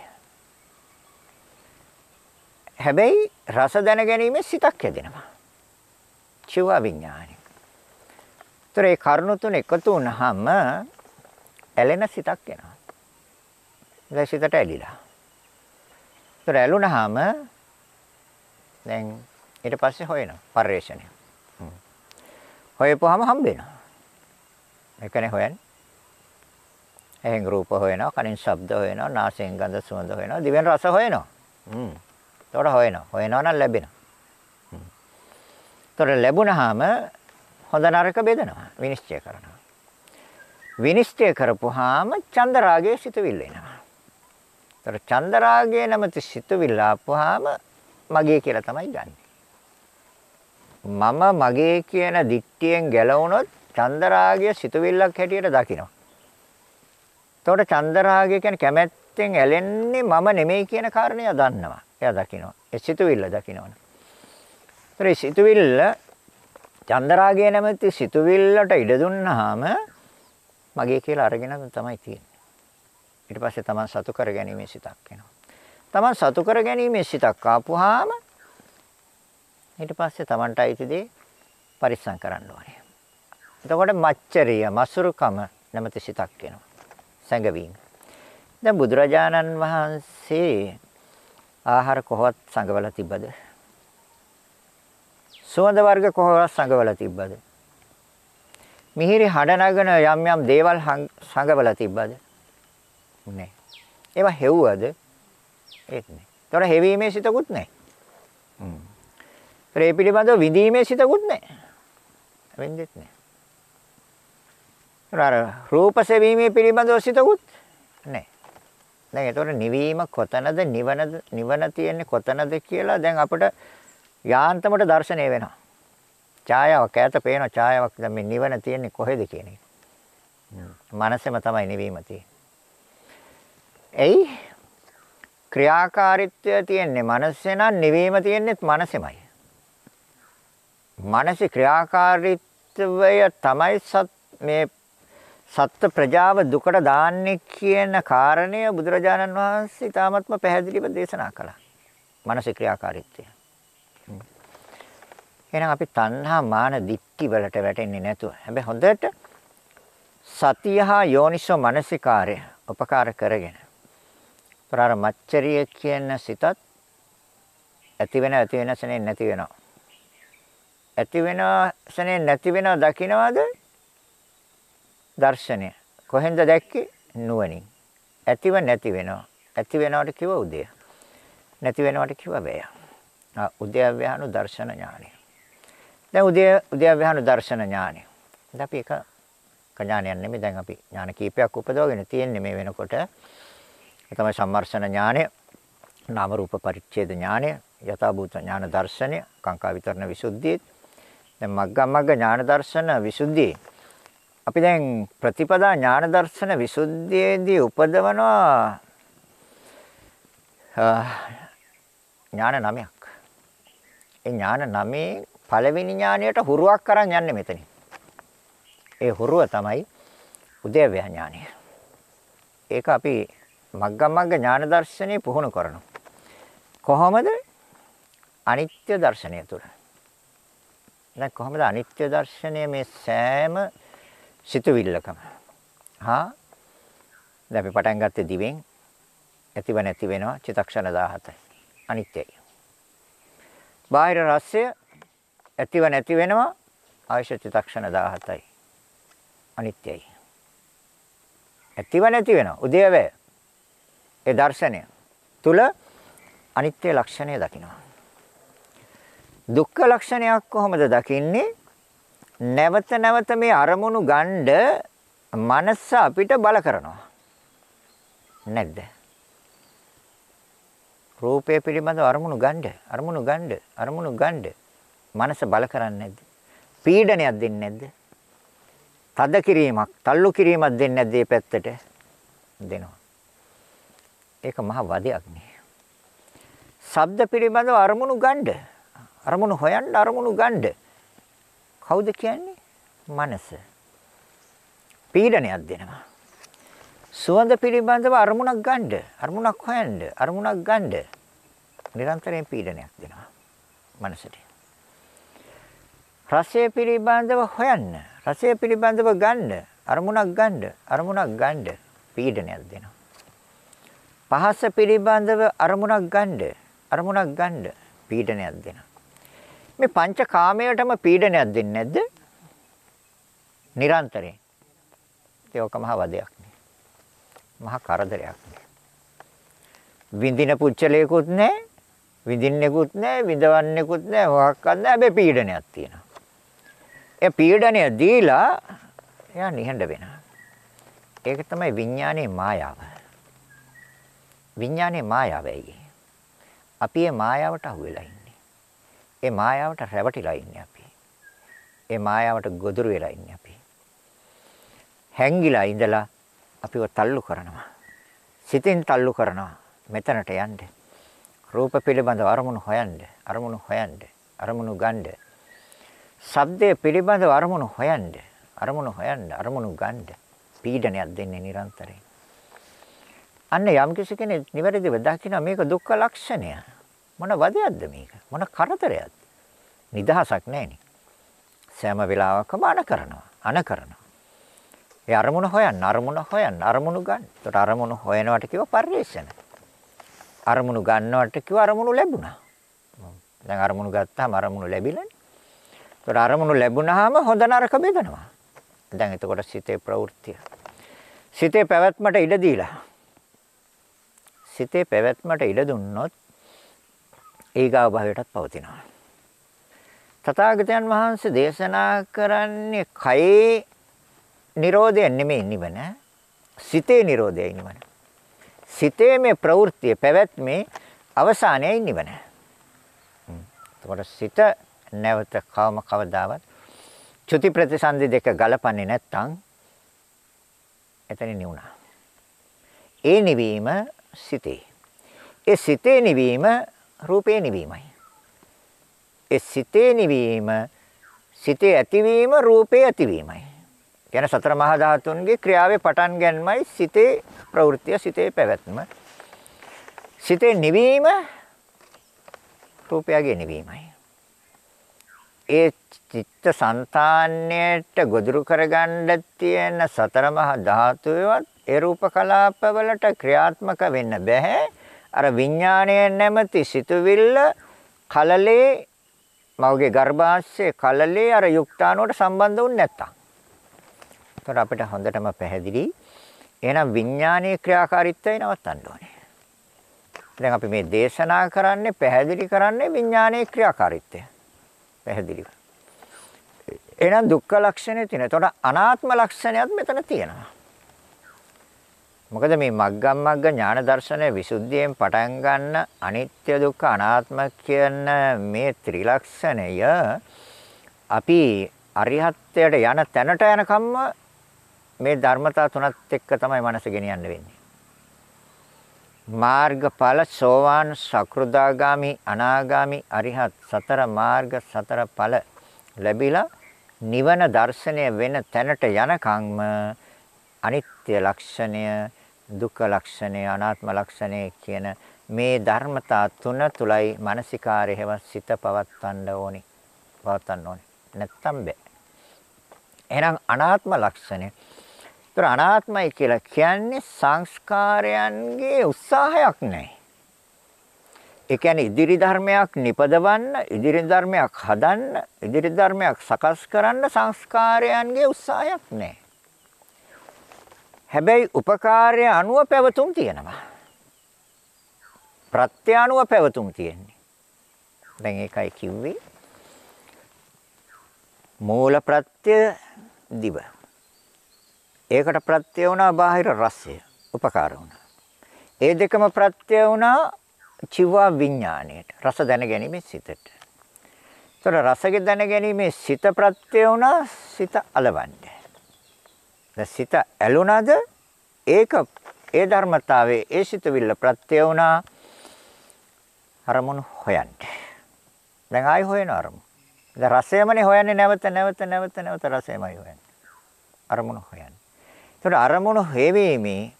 හැබැයි රස දැන ගැනීමේ සිතක් හැදෙනවා. චිව විඥානි. ඒතර ඒ කරුණු තුන එකතු වුනහම ඇලෙන සිතක් එනවා. දැන් සිතට ඇලිලා. ඒතර ඇලුනහම දැන් ඊට පස්සේ හොයනවා පරිශ්‍රණය. හොයපුවාම හම්බ වෙනවා. ඒකනේ හොයන්නේ. එහෙන් රූප හොයනවා, කනින් ශබ්ද හොයනවා, නාසයෙන් ගඳ සුවඳ හොයනවා, දිවෙන් රස හොයනවා. හ්ම්. ඒතකොට හොයනවා. හොයනවා නම් ලැබෙනවා. හ්ම්. ඒතකොට ලැබුණාම හොඳ නරක බෙදනවා, විනිශ්චය කරනවා. විනිශ්චය කරපුවාම චන්දරාගයේ සිතුවිල්ල එනවා. ඒතර චන්දරාගයේ නැමැති සිතුවිල්ල ආපුවාම මගේ කියලා තමයි ගන්නෙ. මම මගේ කියන දික්තියෙන් ගැලවුණොත් චන්දරාගය සිතුවිල්ලක් හැටියට දකිනවා. එතකොට චන්දරාගය කියන්නේ කැමැත්තෙන් ඇලෙන්නේ මම නෙමෙයි කියන කාරණය දන්නවා. එයා දකිනවා. ඒ සිතුවිල්ල දකිනවනේ. ඒතර ඒ සිතුවිල්ල චන්දරාගය නැමැති සිතුවිල්ලට ඉඩ දුන්නාම මගේ කියලා අරගෙන තමයි තියෙන්නේ. ඊට පස්සේ තමන් සතු කර ගැනීමේ සිතක් එනවා. තමන් සතු කර ගැනීමේ සිතක් ආපුවාම ඊට පස්සේ තමන්ට අයිති දේ පරිස්සම් කරන්න ඕනේ. එතකොට මච්චරිය මසුරුකම නැමැති සිතක් එනවා. සැඟවීම. දැන් බුදුරජාණන් වහන්සේ ආහාර කොහොමද සංගවලා තිබ්බද? සුවඳ වර්ග කොහොමද සංගවලා තිබ්බද? මිහිරි හඬ නගන යම් යම් දේවල් සංගවලා තිබ්බද? නෑ. ඒවා හෙව්වද? ඒත් නෑ. ඒතොර හෙවීමේ සිතකුත් නෑ. හ්ම්. ඒ පිළිබඳව විඳීමේ සිතකුත් නෑ. වෙන්නෙත් නෑ. අර රූප සෙවීමේ පිළිබඳව සිතකුත් නැහැ. දැන් ඒතකොට නිවීම කොතනද නිවනද නිවන තියෙන්නේ කොතනද කියලා දැන් අපිට යාන්තමට දැర్శණය වෙනවා. ඡායාවක් ඈත පේන ඡායාවක් දැන් මේ නිවන තියෙන්නේ කොහෙද කියන එක. මනසෙම තමයි නිවීම තියෙන්නේ. එයි ක්‍රියාකාරීත්වය තියෙන්නේ මනසේ නම් නිවීම තියෙන්නේත් මනසෙමයි. මානසික ක්‍රියාකාරීත්වය තමයි සත් මේ සත්ත්ව ප්‍රජාව දුකට දාන්නේ කියන කාරණය බුදුරජාණන් වහන්සේ තාමත්ම පැහැදිලිව දේශනා කළා. මානසික ක්‍රියාකාරීත්වය. එහෙනම් අපි තණ්හා මාන දික්ටි වලට වැටෙන්නේ නැතුව හැබැයි හොඳට සතිය හා යෝනිසෝ මනසිකාරය උපකාර කරගෙන ප්‍රාර මච්චරිය කියන සිතත් ඇති වෙන ඇති වෙන සනේ නැති වෙනවා. ඇති වෙන සනේ නැති වෙනවා දකින්නවද දර්ශනය. කොහෙන්ද දැක්කේ? නුවණින්. ඇතිව නැති වෙනවා. ඇති වෙනවට කිව්ව උදය. නැති වෙනවට කිව්ව වේය. ආ උදයව්‍යානු දර්ශන ඥානය. දැන් උදය උදයව්‍යානු දර්ශන ඥානය. දැන් අපි එක ඥානයක් නෙමෙයි දැන් අපි ඥාන කීපයක් උපදවගෙන තියෙන්නේ මේ වෙනකොට. ඒ තමයි සම්මර්ෂණ ඥානය, නාම රූප පරිච්ඡේද ඥානය, යථාභූත ඥාන දර්ශනය, කාංකා විතරණ විසුද්ධිය. දැන් මග්ගමග්ග ඥාන දර්ශන විසුද්ධියේ අපි දැන් ප්‍රතිපදා ඥාන දර්ශන විසුද්ධියේදී උපදවනවා ඥාන නමයක්. ඒ ඥාන නමේ පළවෙනි ඥානයට හුරුවක් කරන් යන්නේ මෙතනින්. ඒ හුරුව තමයි උදේව්‍ය ඥානය. ඒක අපි මග්ගමග්ග ඥාන දර්ශනේ පුහුණු කරනවා. කොහොමද? අනිත්‍ය දර්ශනය තුළ. දැන් කොහොමද අනිත්‍ය දර්ශනය මේ සෑම සිතුවිල්ලකම. හා දැන් අපි පටන් ගත්තේ දිවෙන් ඇතිව නැති වෙනවා චිතක්ෂණ 17යි. අනිත්‍යයි. බාහිර රසය ඇතිව නැති වෙනවා ආයශ චිතක්ෂණ 17යි. අනිත්‍යයි. ඇතිව නැති වෙනවා උදේවැය. ඒ දර්ශනය තුල අනිත්‍ය ලක්ෂණය දකිනවා. දුක්ඛ ලක්ෂණයක් කොහොමද දකින්නේ? නැවත නැවත මේ අරමුණු ගන්න මනස අපිට බල කරනවා. නැද්ද? රූපය පිළිබඳව අරමුණු ගන්න, අරමුණු ගන්න, අරමුණු ගන්න මනස බල කරන්නේ නැද්ද? පීඩනයක් දෙන්නේ නැද්ද? තද කිරීමක්, තල්ලු කිරීමක් දෙන්නේ නැද්ද මේ පැත්තට? දෙනවා. ඒක මහ වදයක් නේ. ශබ්ද පිළිබඳව අරමුණු ගන්න, අරමුණු හොයන්න, අරමුණු ගන්න. කවුද කියන්නේ? මනස. පීඩනයක් දෙනවා. සුවඳ පිළිබඳව අරමුණක් ගන්න, අරමුණක් හොයන්න, අරමුණක් ගන්න. නිරන්තරයෙන් පීඩනයක් දෙනවා මනසට. රසය පිළිබඳව හොයන්න, රසය පිළිබඳව ගන්න, අරමුණක් ගන්න, අරමුණක් ගන්න පීඩනයක් දෙනවා. පහස පිළිබඳව අරමුණක් ගන්න, අරමුණක් ගන්න පීඩනයක් දෙනවා. මේ පංච කාමයටම පීඩනයක් දෙන්නේ නැද්ද? නිරන්තරයෙන්. ඒක මහ වදයක් නේ. මහ කරදරයක් නේ. විඳින පුච්චලයකුත් නැහැ. විඳින්නෙකුත් නැහැ, විඳවන්නෙකුත් නැහැ, මොකක්වත් නැහැ. හැබැයි පීඩනයක් තියෙනවා. ඒ පීඩනය දීලා එයා නිහඬ වෙනවා. ඒක තමයි විඥානයේ මායාව. විඥානයේ මායාවයි. අපි ඒ මායාවට අහු වෙලා ඉන්නේ. ඒ මායාවට රැවටිලා ඉන්නේ අපි. ඒ මායාවට ගොදුරු වෙලා ඉන්නේ අපි. හැංගිලා ඉඳලා අපිව තල්ලු කරනවා. සිතින් තල්ලු කරනවා. මෙතනට යන්න. රූප පිළිබඳ අරමුණු හොයන්න, අරමුණු හොයන්න, අරමුණු ගන්න. ශබ්දයේ පිළිබඳ අරමුණු හොයන්න, අරමුණු හොයන්න, අරමුණු ගන්න. පීඩනයක් දෙන්නේ නිරන්තරයෙන්. අන්න යම් කෙනෙක් නිවැරදිව දකින්න මේක දුක්ඛ ලක්ෂණය. මොන වදයක්ද මේක? මොන කරදරයක්ද? නිදහසක් නැහෙනි. සෑම වෙලාවකම අන කරනවා. අන කරනවා. ඒ අරමුණ හොයන්න, අරමුණ හොයන්න, අරමුණු ගන්න. ඒකට අරමුණු හොයනවට කිව්ව පරිේශන. අරමුණු ගන්නවට කිව්ව අරමුණු ලැබුණා. දැන් අරමුණු ගත්තාම අරමුණු ලැබිලානේ. ඒකට අරමුණු ලැබුණාම හොඳ නරක බෙදනවා. දැන් එතකොට සිතේ ප්‍රවෘත්තිය. සිතේ පැවැත්මට ඉඩ දීලා. සිතේ පැවැත්මට ඉඩ දුන්නොත් ඊගාව භවයටත් පවතිනවා. තථාගතයන් වහන්සේ දේශනා කරන්නේ කයේ Nirodha නෙමෙයි නිවන. සිතේ Nirodha නිවන. සිතේ මේ ප්‍රවෘත්තිය පැවැත්මේ අවසානයයි නිවන. එතකොට සිත නැවත කවම කවදාවත් චුති ප්‍රතිසන්දි දෙක ගලපන්නේ නැත්නම් එතන නිවුණා. ඒ නිවීම සිතේ. ඒ සිතේ නිවීම රූපේ නිවීමයි. ඒ සිතේ නිවීම සිතේ ඇතිවීම රූපේ ඇතිවීමයි. කියන සතර මහා ධාතුන්ගේ ක්‍රියාවේ පටන් ගැනීමයි සිතේ ප්‍රවෘත්තිය සිතේ පැවැත්ම. සිතේ නිවීම රූපයගේ නිවීමයි. ඒ චිත්ත સંතාණයට ගොදුරු කරගන්න තියෙන සතර මහා ධාතුවේවත් ඒ රූප කලාපවලට ක්‍රියාත්මක වෙන්න බෑ. අර විඥාණය නැමැති සිතුවිල්ල කලලේ මවගේ ගර්භාෂයේ කලලේ අර යුක්තාණුවට සම්බන්ධ වුනේ නැත්තම්. ඒතර අපිට හොඳටම පැහැදිලි. එහෙනම් විඥානීය ක්‍රියාකාරීත්වය නවත්තන්න ඕනේ. දැන් අපි මේ දේශනා කරන්නේ පැහැදිලි කරන්නේ විඥානීය ක්‍රියාකාරීත්වය. පැහැදිලිව. එහෙනම් දුක්ඛ ලක්ෂණය තියෙනවා. එතකොට අනාත්ම ලක්ෂණයත් මෙතන තියෙනවා. මොකද මේ මග්ගම් මග්ග ඥාන දර්ශනය විසුද්ධියෙන් පටන් ගන්න අනිත්‍ය දුක්ඛ අනාත්ම කියන මේ ත්‍රිලක්ෂණය අපි අරිහත්ත්වයට යන තැනට යනකම්ම මේ ධර්මතා තුනත් එක්ක තමයි මනස ගෙනියන්න වෙන්නේ. මාර්ගඵල සෝවාන් සකෘදාගාමි අනාගාමි අරිහත් සතර මාර්ග සතර ඵල ලැබිලා නිවන දර්ශනය වෙන තැනට යනකම්ම අනිත්‍ය ලක්ෂණය දුක්ඛ ලක්ෂණය අනාත්ම ලක්ෂණය කියන මේ ධර්මතා තුන තුලයි මානසිකාරයව සිත පවත්වන්න ඕනි පවත්වන්න ඕනි නැත්තම් බෑ එහෙනම් අනාත්ම ලක්ෂණය ඒතර අනාත්මයි කියලා කියන්නේ සංස්කාරයන්ගේ උත්සාහයක් නැහැ. ඒ කියන්නේ ඉදිරි ධර්මයක් නිපදවන්න, ඉදිරි ධර්මයක් හදන්න, ඉදිරි ධර්මයක් සකස් කරන්න සංස්කාරයන්ගේ උත්සාහයක් නැහැ. හැබැයි උපකාරය අනුව පැවතුම් තියෙනවා. ප්‍රත්‍ය අනුව පැවතුම් තියෙන්නේ. දැන් ඒකයි කිව්වේ මූල ප්‍රත්‍ය දිව. ඒකට ප්‍රත්‍ය වුණා බාහිර රසය. උපකාර වුණා. ඒ දෙකම ප්‍රත්‍ය වුණා චිවා විඥාණයට. රස දැන ගැනීමේ සිතට. ඒතර රසක දැන ගැනීමේ සිත ප්‍රත්‍ය වුණා සිත అలවන්නේ. දැන් සිත ඇලුනද ඒක ඒ ධර්මතාවයේ ඒ සිතවිල්ල ප්‍රත්‍ය වුණා අරමුණු හොයන්න. දැන් ආයි හොයන අරමුණු. දැන් රසයමනේ හොයන්නේ නැවත නැවත නැවත නැවත රසයමයි හොයන්නේ. අරමුණු හොයන්නේ. ඒතකොට අරමුණු හේවීමේ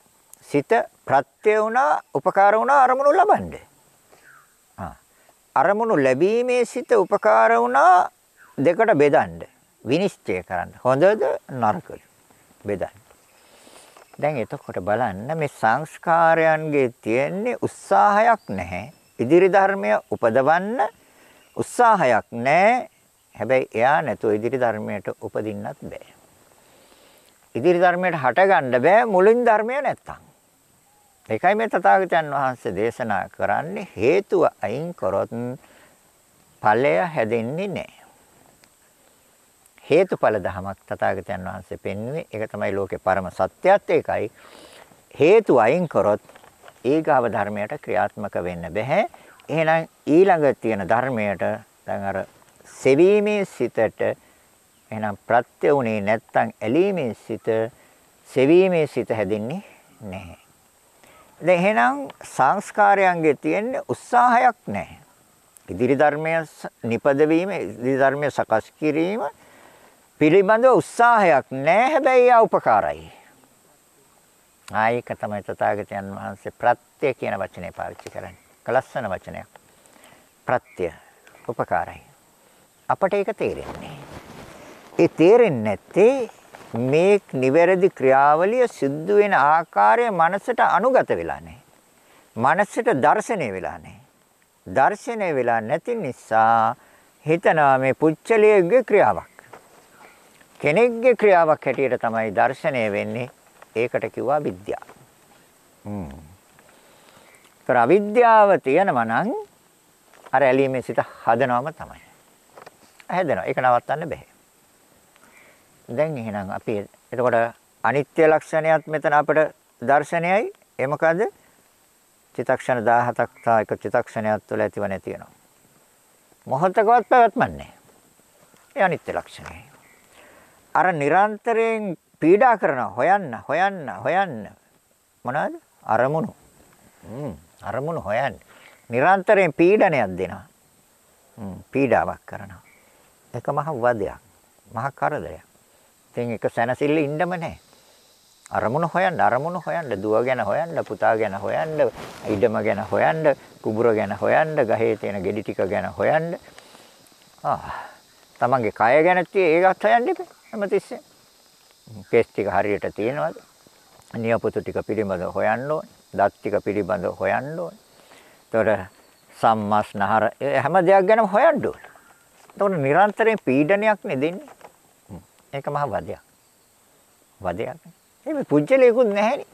සිත ප්‍රත්‍ය වුණා උපකාර වුණා අරමුණු ලබන්නේ. ආ අරමුණු ලැබීමේ සිත උපකාර වුණා දෙකට බෙදන්න විනිශ්චය කරන්න. හොඳද නරකද බෙදන්න. දැන් එතකොට බලන්න මේ සංස්කාරයන්ගේ තියෙන්නේ උත්සාහයක් නැහැ. ඉදිරි ධර්මය උපදවන්න උත්සාහයක් නැහැ. හැබැයි එයා නැතුව ඉදිරි ධර්මයට උපදින්නත් බෑ. ඉදිරි ධර්මයට හටගන්න බෑ මුලින් ධර්මය නැත්තම්. ඒකයි මේ තථාගතයන් වහන්සේ දේශනා කරන්නේ හේතුව අයින් කරොත් ඵලය හැදෙන්නේ නැහැ. හේතුඵල ධමයක් තථාගතයන් වහන්සේ පෙන්වුවේ ඒක තමයි ලෝකේ පරම සත්‍යයත් ඒකයි. හේතු අයින් කරොත් ඊගාව ධර්මයට ක්‍රියාත්මක වෙන්න බෑ. එහෙනම් ඊළඟ තියෙන ධර්මයට දැන් අර සෙවීමේ සිතට එහෙනම් ප්‍රත්‍ය උනේ නැත්තම් ඇලීමේ සිත සෙවීමේ සිත හැදෙන්නේ නැහැ. දැන් එහෙනම් සංස්කාරයන්ගේ තියෙන උත්සාහයක් නැහැ. ඉදිරි ධර්මය නිපදවීම, ඉදිරි ධර්මය සකස් කිරීම පිළිබඳව උත්සාහයක් නැහැ හැබැයි ආ උපකාරයි. ආයක තමයි තථාගතයන් වහන්සේ ප්‍රත්‍ය කියන වචනේ පාවිච්චි කරන්නේ. කලස්සන වචනයක්. ප්‍රත්‍ය උපකාරයි. අපට ඒක තේරෙන්නේ. ඒ තේරෙන්නේ නැත්තේ මේ නිවැරදි ක්‍රියාවලිය සිද්ධ වෙන ආකාරය මනසට අනුගත වෙලා නැහැ. මනසට දැర్శණය වෙලා නැහැ. දැర్శණය වෙලා නැති නිසා හිතනවා මේ පුච්චලයේ ක්‍රියාවක්. කෙනෙක්ගේ ක්‍රියාවක් හැටියට තමයි දැర్శණය වෙන්නේ. ඒකට කිව්වා විද්‍යාව. හ්ම්. අවිද්‍යාව තියෙනවා නම් අර ඇලීමේ සිත හදනවම තමයි. හැදෙනවා. ඒක නවත්තන්න බෑ. දැන් එහෙනම් අපි එතකොට අනිත්‍ය ලක්ෂණයත් මෙතන අපිට දර්ශනයයි ඒ මොකද? චිතක්ෂණ 17ක් තා එක චිතක්ෂණයක් තුළ ඇතිව නැති වෙනවා. මොහොතකවත් පැවැත්මක් නැහැ. ඒ අනිත්‍ය ලක්ෂණයයි. අර නිරන්තරයෙන් පීඩා කරනවා. හොයන්න හොයන්න හොයන්න. මොනවද? අරමුණු. අරමුණු හොයන්න. නිරන්තරයෙන් පීඩනයක් දෙනවා. පීඩාවක් කරනවා. ඒක මහ වදයක්. මහ කරදරයක්. ඉතින් එක සැනසෙල්ල ඉන්නම නැහැ. අරමුණු හොයන්න අරමුණු හොයන්න. දුව ගැන හොයන්න පුතා ගැන හොයන්න ඉඩම ගැන හොයන්න කුඹුර ගැන හොයන්න ගහේ තියෙන ගෙඩි ටික ගැන හොයන්න. ආ තමන්ගේ කය ගැන ඒකත් හොයන්න ඉපේ හැමතිස්සෙම කේස් ටික හරියට තියෙනවද? නියපොතු ටික පිළිබඳව හොයන්න ඕනේ. දත් ටික පිළිබඳව හොයන්න ඕනේ. ඒතකොට සම්මස් නහර හැම දෙයක් ගැනම හොයන්න ඕනේ. ඒතකොට නිරන්තරයෙන් පීඩනයක් නෙදෙන්නේ. ඒක මහ වදයක්. වදයක්. මේ පුජ්‍යලයකුත් නැහැනේ.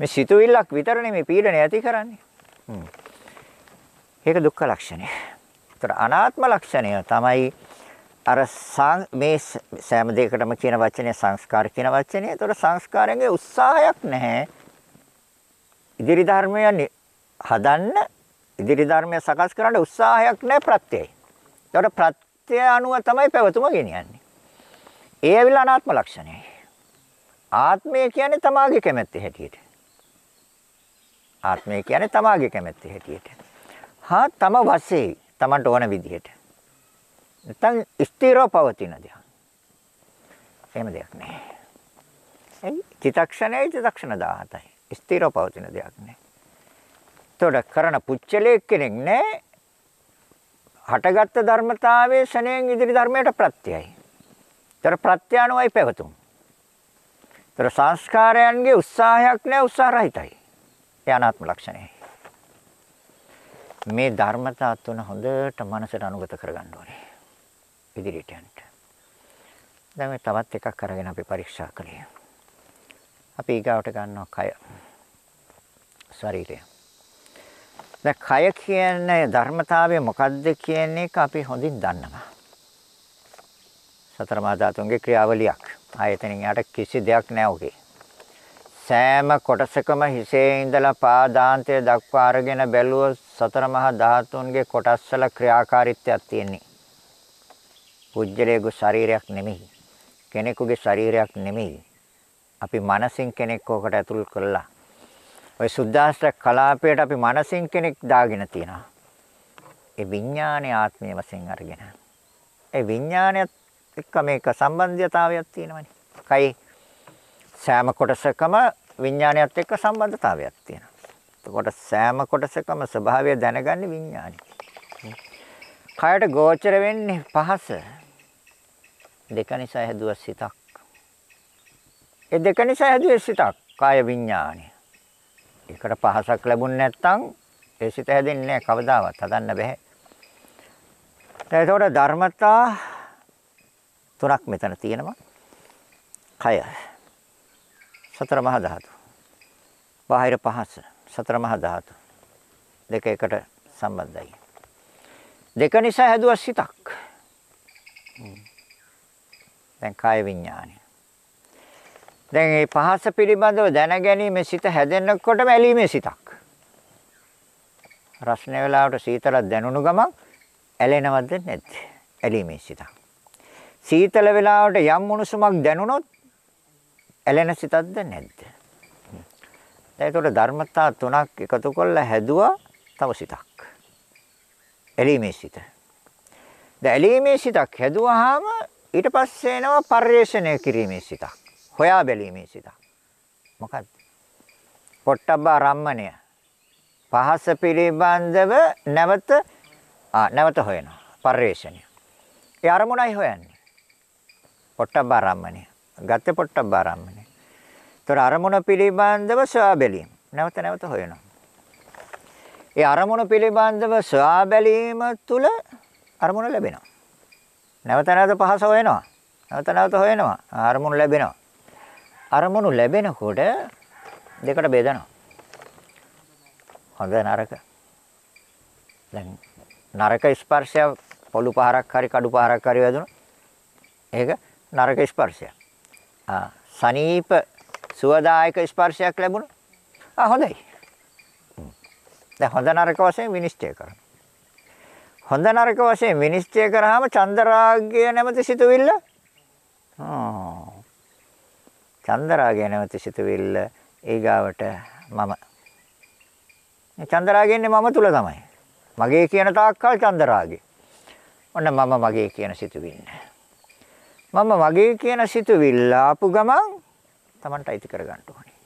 මේ සිතුවිල්ලක් විතරනේ මේ පීඩනය ඇති කරන්නේ. ඒක දුක්ඛ ලක්ෂණය. ඒතර අනාත්ම ලක්ෂණය තමයි අර මේ සෑම දෙයකටම කියන වචනේ සංස්කාර කියන වචනේ. ඒතකොට සංස්කාරයන්ගේ උත්සාහයක් නැහැ. ඉදිරි ධර්මය හදන්න ඉදිරි ධර්මය සකස් කරන්න උත්සාහයක් නැහැ ප්‍රත්‍යයයි. ඒතකොට ප්‍රත්‍යය අනුව තමයි පැවතුම ගෙනියන්නේ. ඒ ඇවිල්ලා අනාත්ම ලක්ෂණයයි. ආත්මය කියන්නේ තමාගේ කැමැත්ත හැටියට. ආත්මය කියන්නේ තමාගේ කැමැත්ත හැටියට. හා තම වශයෙන් තමන්ට ඕන විදිහට. නැත්නම් ස්ථිරව පවතින දෙයක්. එහෙම දෙයක් නෑ. එයි චිතක්ෂණයේ චිතක්ෂණ 17යි. ස්ථිරව පවතින දෙයක් නෑ. එතකොට කරන පුච්චලයේ කෙනෙක් නෑ. හටගත්තු ධර්මතාවයේ ශණයෙන් ඉදිරි ධර්මයට ප්‍රත්‍යයයි. ඒතර ප්‍රත්‍යානුවයි පැවතුම්. ඒතර සංස්කාරයන්ගේ උත්සාහයක් නෑ උත්සාහ රහිතයි. ඒ අනාත්ම ලක්ෂණයයි. මේ ධර්මතා තුන හොඳට මනසට අනුගත කරගන්න ඕනේ. ඉදිරියට යන්න. දැන් මේ තවත් එකක් අරගෙන අපි පරීක්ෂා කළේ. අපි ඊගාවට ගන්නවා කය. ශරීරය. දැන් කය කියන්නේ ධර්මතාවය මොකද්ද කියන එක අපි හොඳින් දන්නවා. සතර මහා ධාතුන්ගේ ක්‍රියාවලියක්. ආයතනින් යට කිසි දෙයක් නැහැ ඔකේ. සෑම කොටසකම හිසේ ඉඳලා පාදාන්තය දක්වා අරගෙන බැලුවොත් සතර මහා ධාතුන්ගේ කොටස් වල ක්‍රියාකාරීත්වයක් තියෙන්නේ. පුජ්‍යලේගු ශරීරයක් නෙමෙයි. කෙනෙකුගේ ශරීරයක් නෙමෙයි. අපි මනසින් කෙනෙක් ඕකට ඇතුල් කළා. ওই සුද්දාස්ත්‍ර කලාපයට අපි මනසින් කෙනෙක් දාගෙන තියෙනවා. ඒ විඥානයේ ආත්මීය වශයෙන් අරගෙන. ඒ විඥානයත් එක්ක මේක සම්බන්ධතාවයක් තියෙනවනේ. කයි සෑම කොටසකම විඥානයත් එක්ක සම්බන්ධතාවයක් තියෙනවා. එතකොට සෑම කොටසකම ස්වභාවය දැනගන්නේ විඥානයි. කයට ගෝචර වෙන්නේ පහස. දෙක නිසා හැදුව සිතක්. ඒ දෙක නිසා හැදුවේ සිතක්. කාය විඥානය. ඒකට පහසක් ලැබුණ නැත්නම් ඒ සිත හැදෙන්නේ නැහැ කවදාවත් හදන්න බෑ. එතකොට ධර්මතා තුනක් මෙතන තියෙනවා. කය. සතර මහා ධාතු. බාහිර පහස සතර මහා ධාතු. දෙක එකට සම්බන්ධයි. දෙක නිසා හැදුවා සිතක්. දැන් කාය විඥානය. දැන් මේ පහස පිළිබඳව දැනගැනීමේ සිත හැදෙනකොටම ඇලීමේ සිතක්. රස්න වේලාවට සීතලක් දැනුණු ගමන් ඇලෙනවද නැද්ද? ඇලීමේ සිතක්. සීතල වේලාවට යම් උණුසුමක් දැනුණොත් ඇලෙන සිතක්ද නැද්ද? ඒකට ධර්මතා තුනක් එකතු කරලා හැදුවා තව සිතක්. ඇලීමේ සිත. දැන් ඇලීමේ සිතක් හැදුවාම ඊට පස්සේ එනවා පරිේශණය කිරීමේ සිතක්. හොයා බැලීමේ සිතක්. මොකද්ද? පොට්ටබ්බා රම්මණය. පහස පිළිබඳව නැවත ආ නැවත හොයනවා. පරිේශණය. ඒ අරමුණයි හොයන්නේ. පොට්ටබ්බා රම්මණය. ගත්තේ පොට්ටබ්බා රම්මණය. ඒතර අරමුණ පිළිබඳව සොයා බැලීම. නැවත නැවත හොයනවා. ඒ අරමුණ පිළිබඳව සොයා බැලීම තුළ අරමුණ ලැබෙනවා. නැවත නැවත පහස හොයනවා. නැවත නැවත හොයනවා. අරමුණු ලැබෙනවා. අරමුණු ලැබෙනකොට දෙකට බෙදනවා. හොඳ නරක. දැන් නරක ස්පර්ශය පොළු පහරක් හරි කඩු පහරක් හරි වැදුණා. ඒක නරක ස්පර්ශය. ආ සනීප සුවදායක ස්පර්ශයක් ලැබුණා. ආ හොඳයි. දැන් හොඳ නරක වශයෙන් විනිශ්චය කරනවා. හොඳ නරක වශයෙන් විනිශ්චය කරාම චන්දරාගය නැමැති සිතුවිල්ල? ආ. චන්දරාගය නැමැති සිතුවිල්ල ඊගාවට මම. චන්දරාගයන්නේ මම තුල තමයි. මගේ කියන තාක්කල් චන්දරාගය. ඔන්න මම මගේ කියන සිතුවිල්ල. මම මගේ කියන සිතුවිල්ල ආපු ගමන් Tamanට අයිති කරගන්න ඕනේ.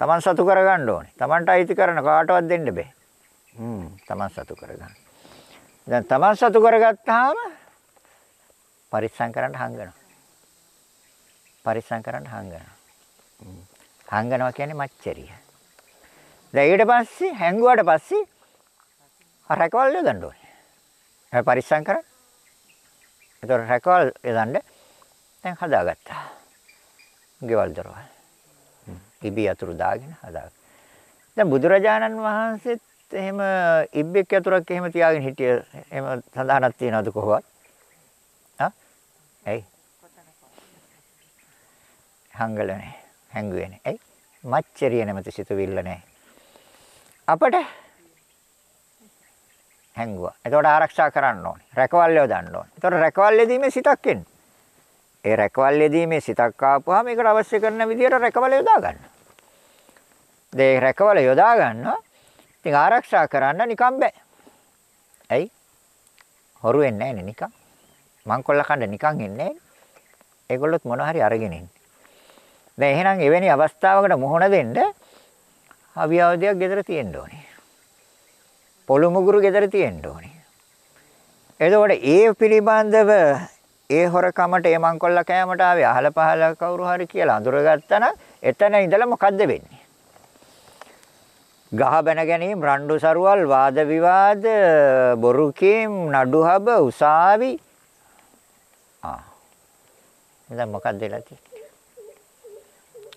Taman සතු කරගන්න ඕනේ. Tamanට අයිති කරන කාටවත් දෙන්න බෑ. හ්ම්. Taman සතු කරගන්න. දැන් තමන් සතු කරගත්තාම පරිස්සම් කරන්න හංගනවා. පරිස්සම් කරන්න හංගනවා. හංගනවා කියන්නේ මච්චරිය. දැන් ඊට පස්සේ හැංගුවාට පස්සේ රැකවල් යොදන්න ඕනේ. ඒ පරිස්සම් කරන්න. ඒතර රැකවල් යොදන්න දැන් හදාගත්තා. ගෙවල් දරවල්. ඉබි අතුරු දාගෙන හදාගත්තා. දැන් බුදුරජාණන් වහන්සේත් එහෙම ඉබ්බෙක් යතුරක් එහෙම තියාගෙන හිටිය එහෙම සඳහනක් තියනවද කොහොමද? හා? ඇයි? හංගලනේ. හැංගුවේ නේ. ඇයි? මච්චරිය නැමැති සිතුවිල්ල නැහැ. අපට හැංගුවා. එතකොට ආරක්ෂා කරන්න ඕනේ. රැකවල්ලියව දාන්න ඕනේ. එතකොට රැකවල්ලියදීමේ සිතක් එන්නේ. ඒ රැකවල්ලියදීමේ සිතක් ආපුවාම ඒකට අවශ්‍ය කරන විදිහට රැකවල යොදා ගන්න. ඒ රැකවල යොදා ගන්නවා ඉතින් ආරක්ෂා කරන්න නිකන් බෑ. ඇයි? හොරු වෙන්නේ නැහනේ නිකන්. මංකොල්ල කන්න නිකන් එන්නේ නැහැ. ඒගොල්ලොත් මොන හරි අරගෙන ඉන්නේ. දැන් එහෙනම් එවැනි අවස්ථාවකට මුහුණ දෙන්න අවියවදයක් ගෙදර තියෙන්න ඕනේ. පොළු මුගුරු ගෙදර තියෙන්න ඕනේ. එතකොට ඒ පිළිබඳව ඒ හොරකමට ඒ මංකොල්ල කෑමට ආවේ අහල පහල කවුරු හරි කියලා අඳුරගත්තා නම් එතන ඉඳලා මොකද්ද වෙන්නේ? ගහ බැන ගැනීම රණ්ඩු සරුවල් වාද විවාද බොරු කීම් නඩුහබ උසාවි. ආ. දැන් මොකක්ද වෙලා තියෙන්නේ?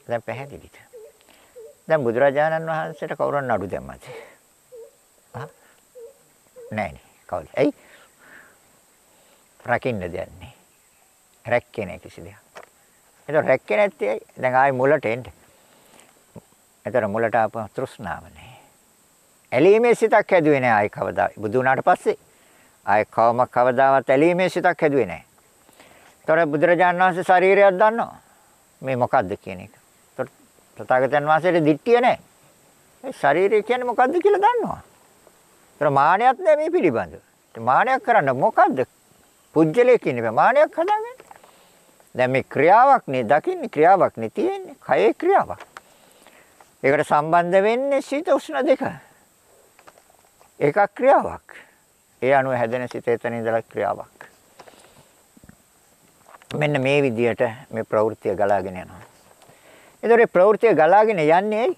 දැන් පැහැදිලිද? දැන් බුදුරජාණන් වහන්සේට කවුරුන් නඩු දැම්මද? ආ? නෑනේ කවුද? ඇයි? රකින්න දෙන්නේ රැක්කේ නැහැ කිසි දෙයක්. ඒක රැක්කේ නැත්තේ ඇයි? දැන් ආයි මුලට එන්න. එතන මුලට ආපුවම තෘෂ්ණාව නැහැ. ඇලීමේ සිතක් හැදුවේ නැහැ ආයි කවදා. බුදු වුණාට පස්සේ ආයි කවම කවදාවත් ඇලීමේ සිතක් හැදුවේ නැහැ. ඒතර බුදුරජාණන් වහන්සේ ශරීරයක් දන්නවා. මේ මොකද්ද කියන එක. ඒතර තථාගතයන් වහන්සේට දිට්ඨිය නැහැ. ඒ ශරීරය කියන්නේ මොකද්ද කියලා දන්නවා. ඒතර මානයක් නැහැ මේ පිළිබඳව. මානයක් කරන්න මොකද්ද? පුජ්‍යලේ කියන්නේ මානයක් හදාගන්න. දැන් මේ ක්‍රියාවක් නේ දකින්නේ ක්‍රියාවක් නේ තියෙන්නේ. කයේ ක්‍රියාවක්. ඒකට සම්බන්ධ වෙන්නේ සීත උෂ්ණ දෙක. එකක් ක්‍රියාවක්. ඒ අනුව හැදෙන සිත එතන ඉඳලා ක්‍රියාවක්. මෙන්න මේ විදිහට මේ ප්‍රවෘත්තිය ගලාගෙන යනවා. ඒතකොට ප්‍රවෘත්තිය ගලාගෙන යන්නේ ඇයි?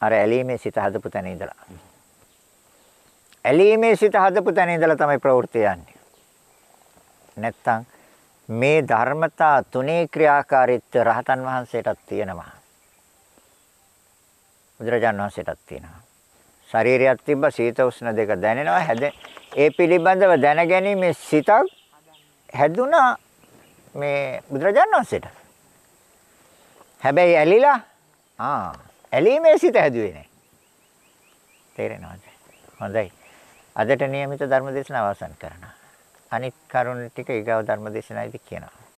අර ඇලීමේ සිත හදපු තැන ඉඳලා. ඇලීමේ සිත හදපු තැන ඉඳලා තමයි ප්‍රවෘත්තිය යන්නේ. නැත්තම් මේ ධර්මතා තුනේ ක්‍රියාකාරීත්වය රහතන් වහන්සේටත් තියෙනවා. බුදුරජාණන් වහන්සේටත් තියෙනවා. ශරීරයක් තිබ්බ සීත උෂ්ණ දෙක දැනෙනවා හැද ඒ පිළිබඳව දැනගැනීමේ සිතක් හැදුනා මේ බුදුරජාණන් වහන්සේට. හැබැයි ඇලිලා ආ ඇලීමේ සිත හැදුවේ නැහැ. තේරෙනවද? හොඳයි. අදට નિયમિત ධර්ම දේශනාව අවසන් කරනවා. අනිත් කරුණ ටික ඊගව ධර්ම දේශනාවේදී කියනවා.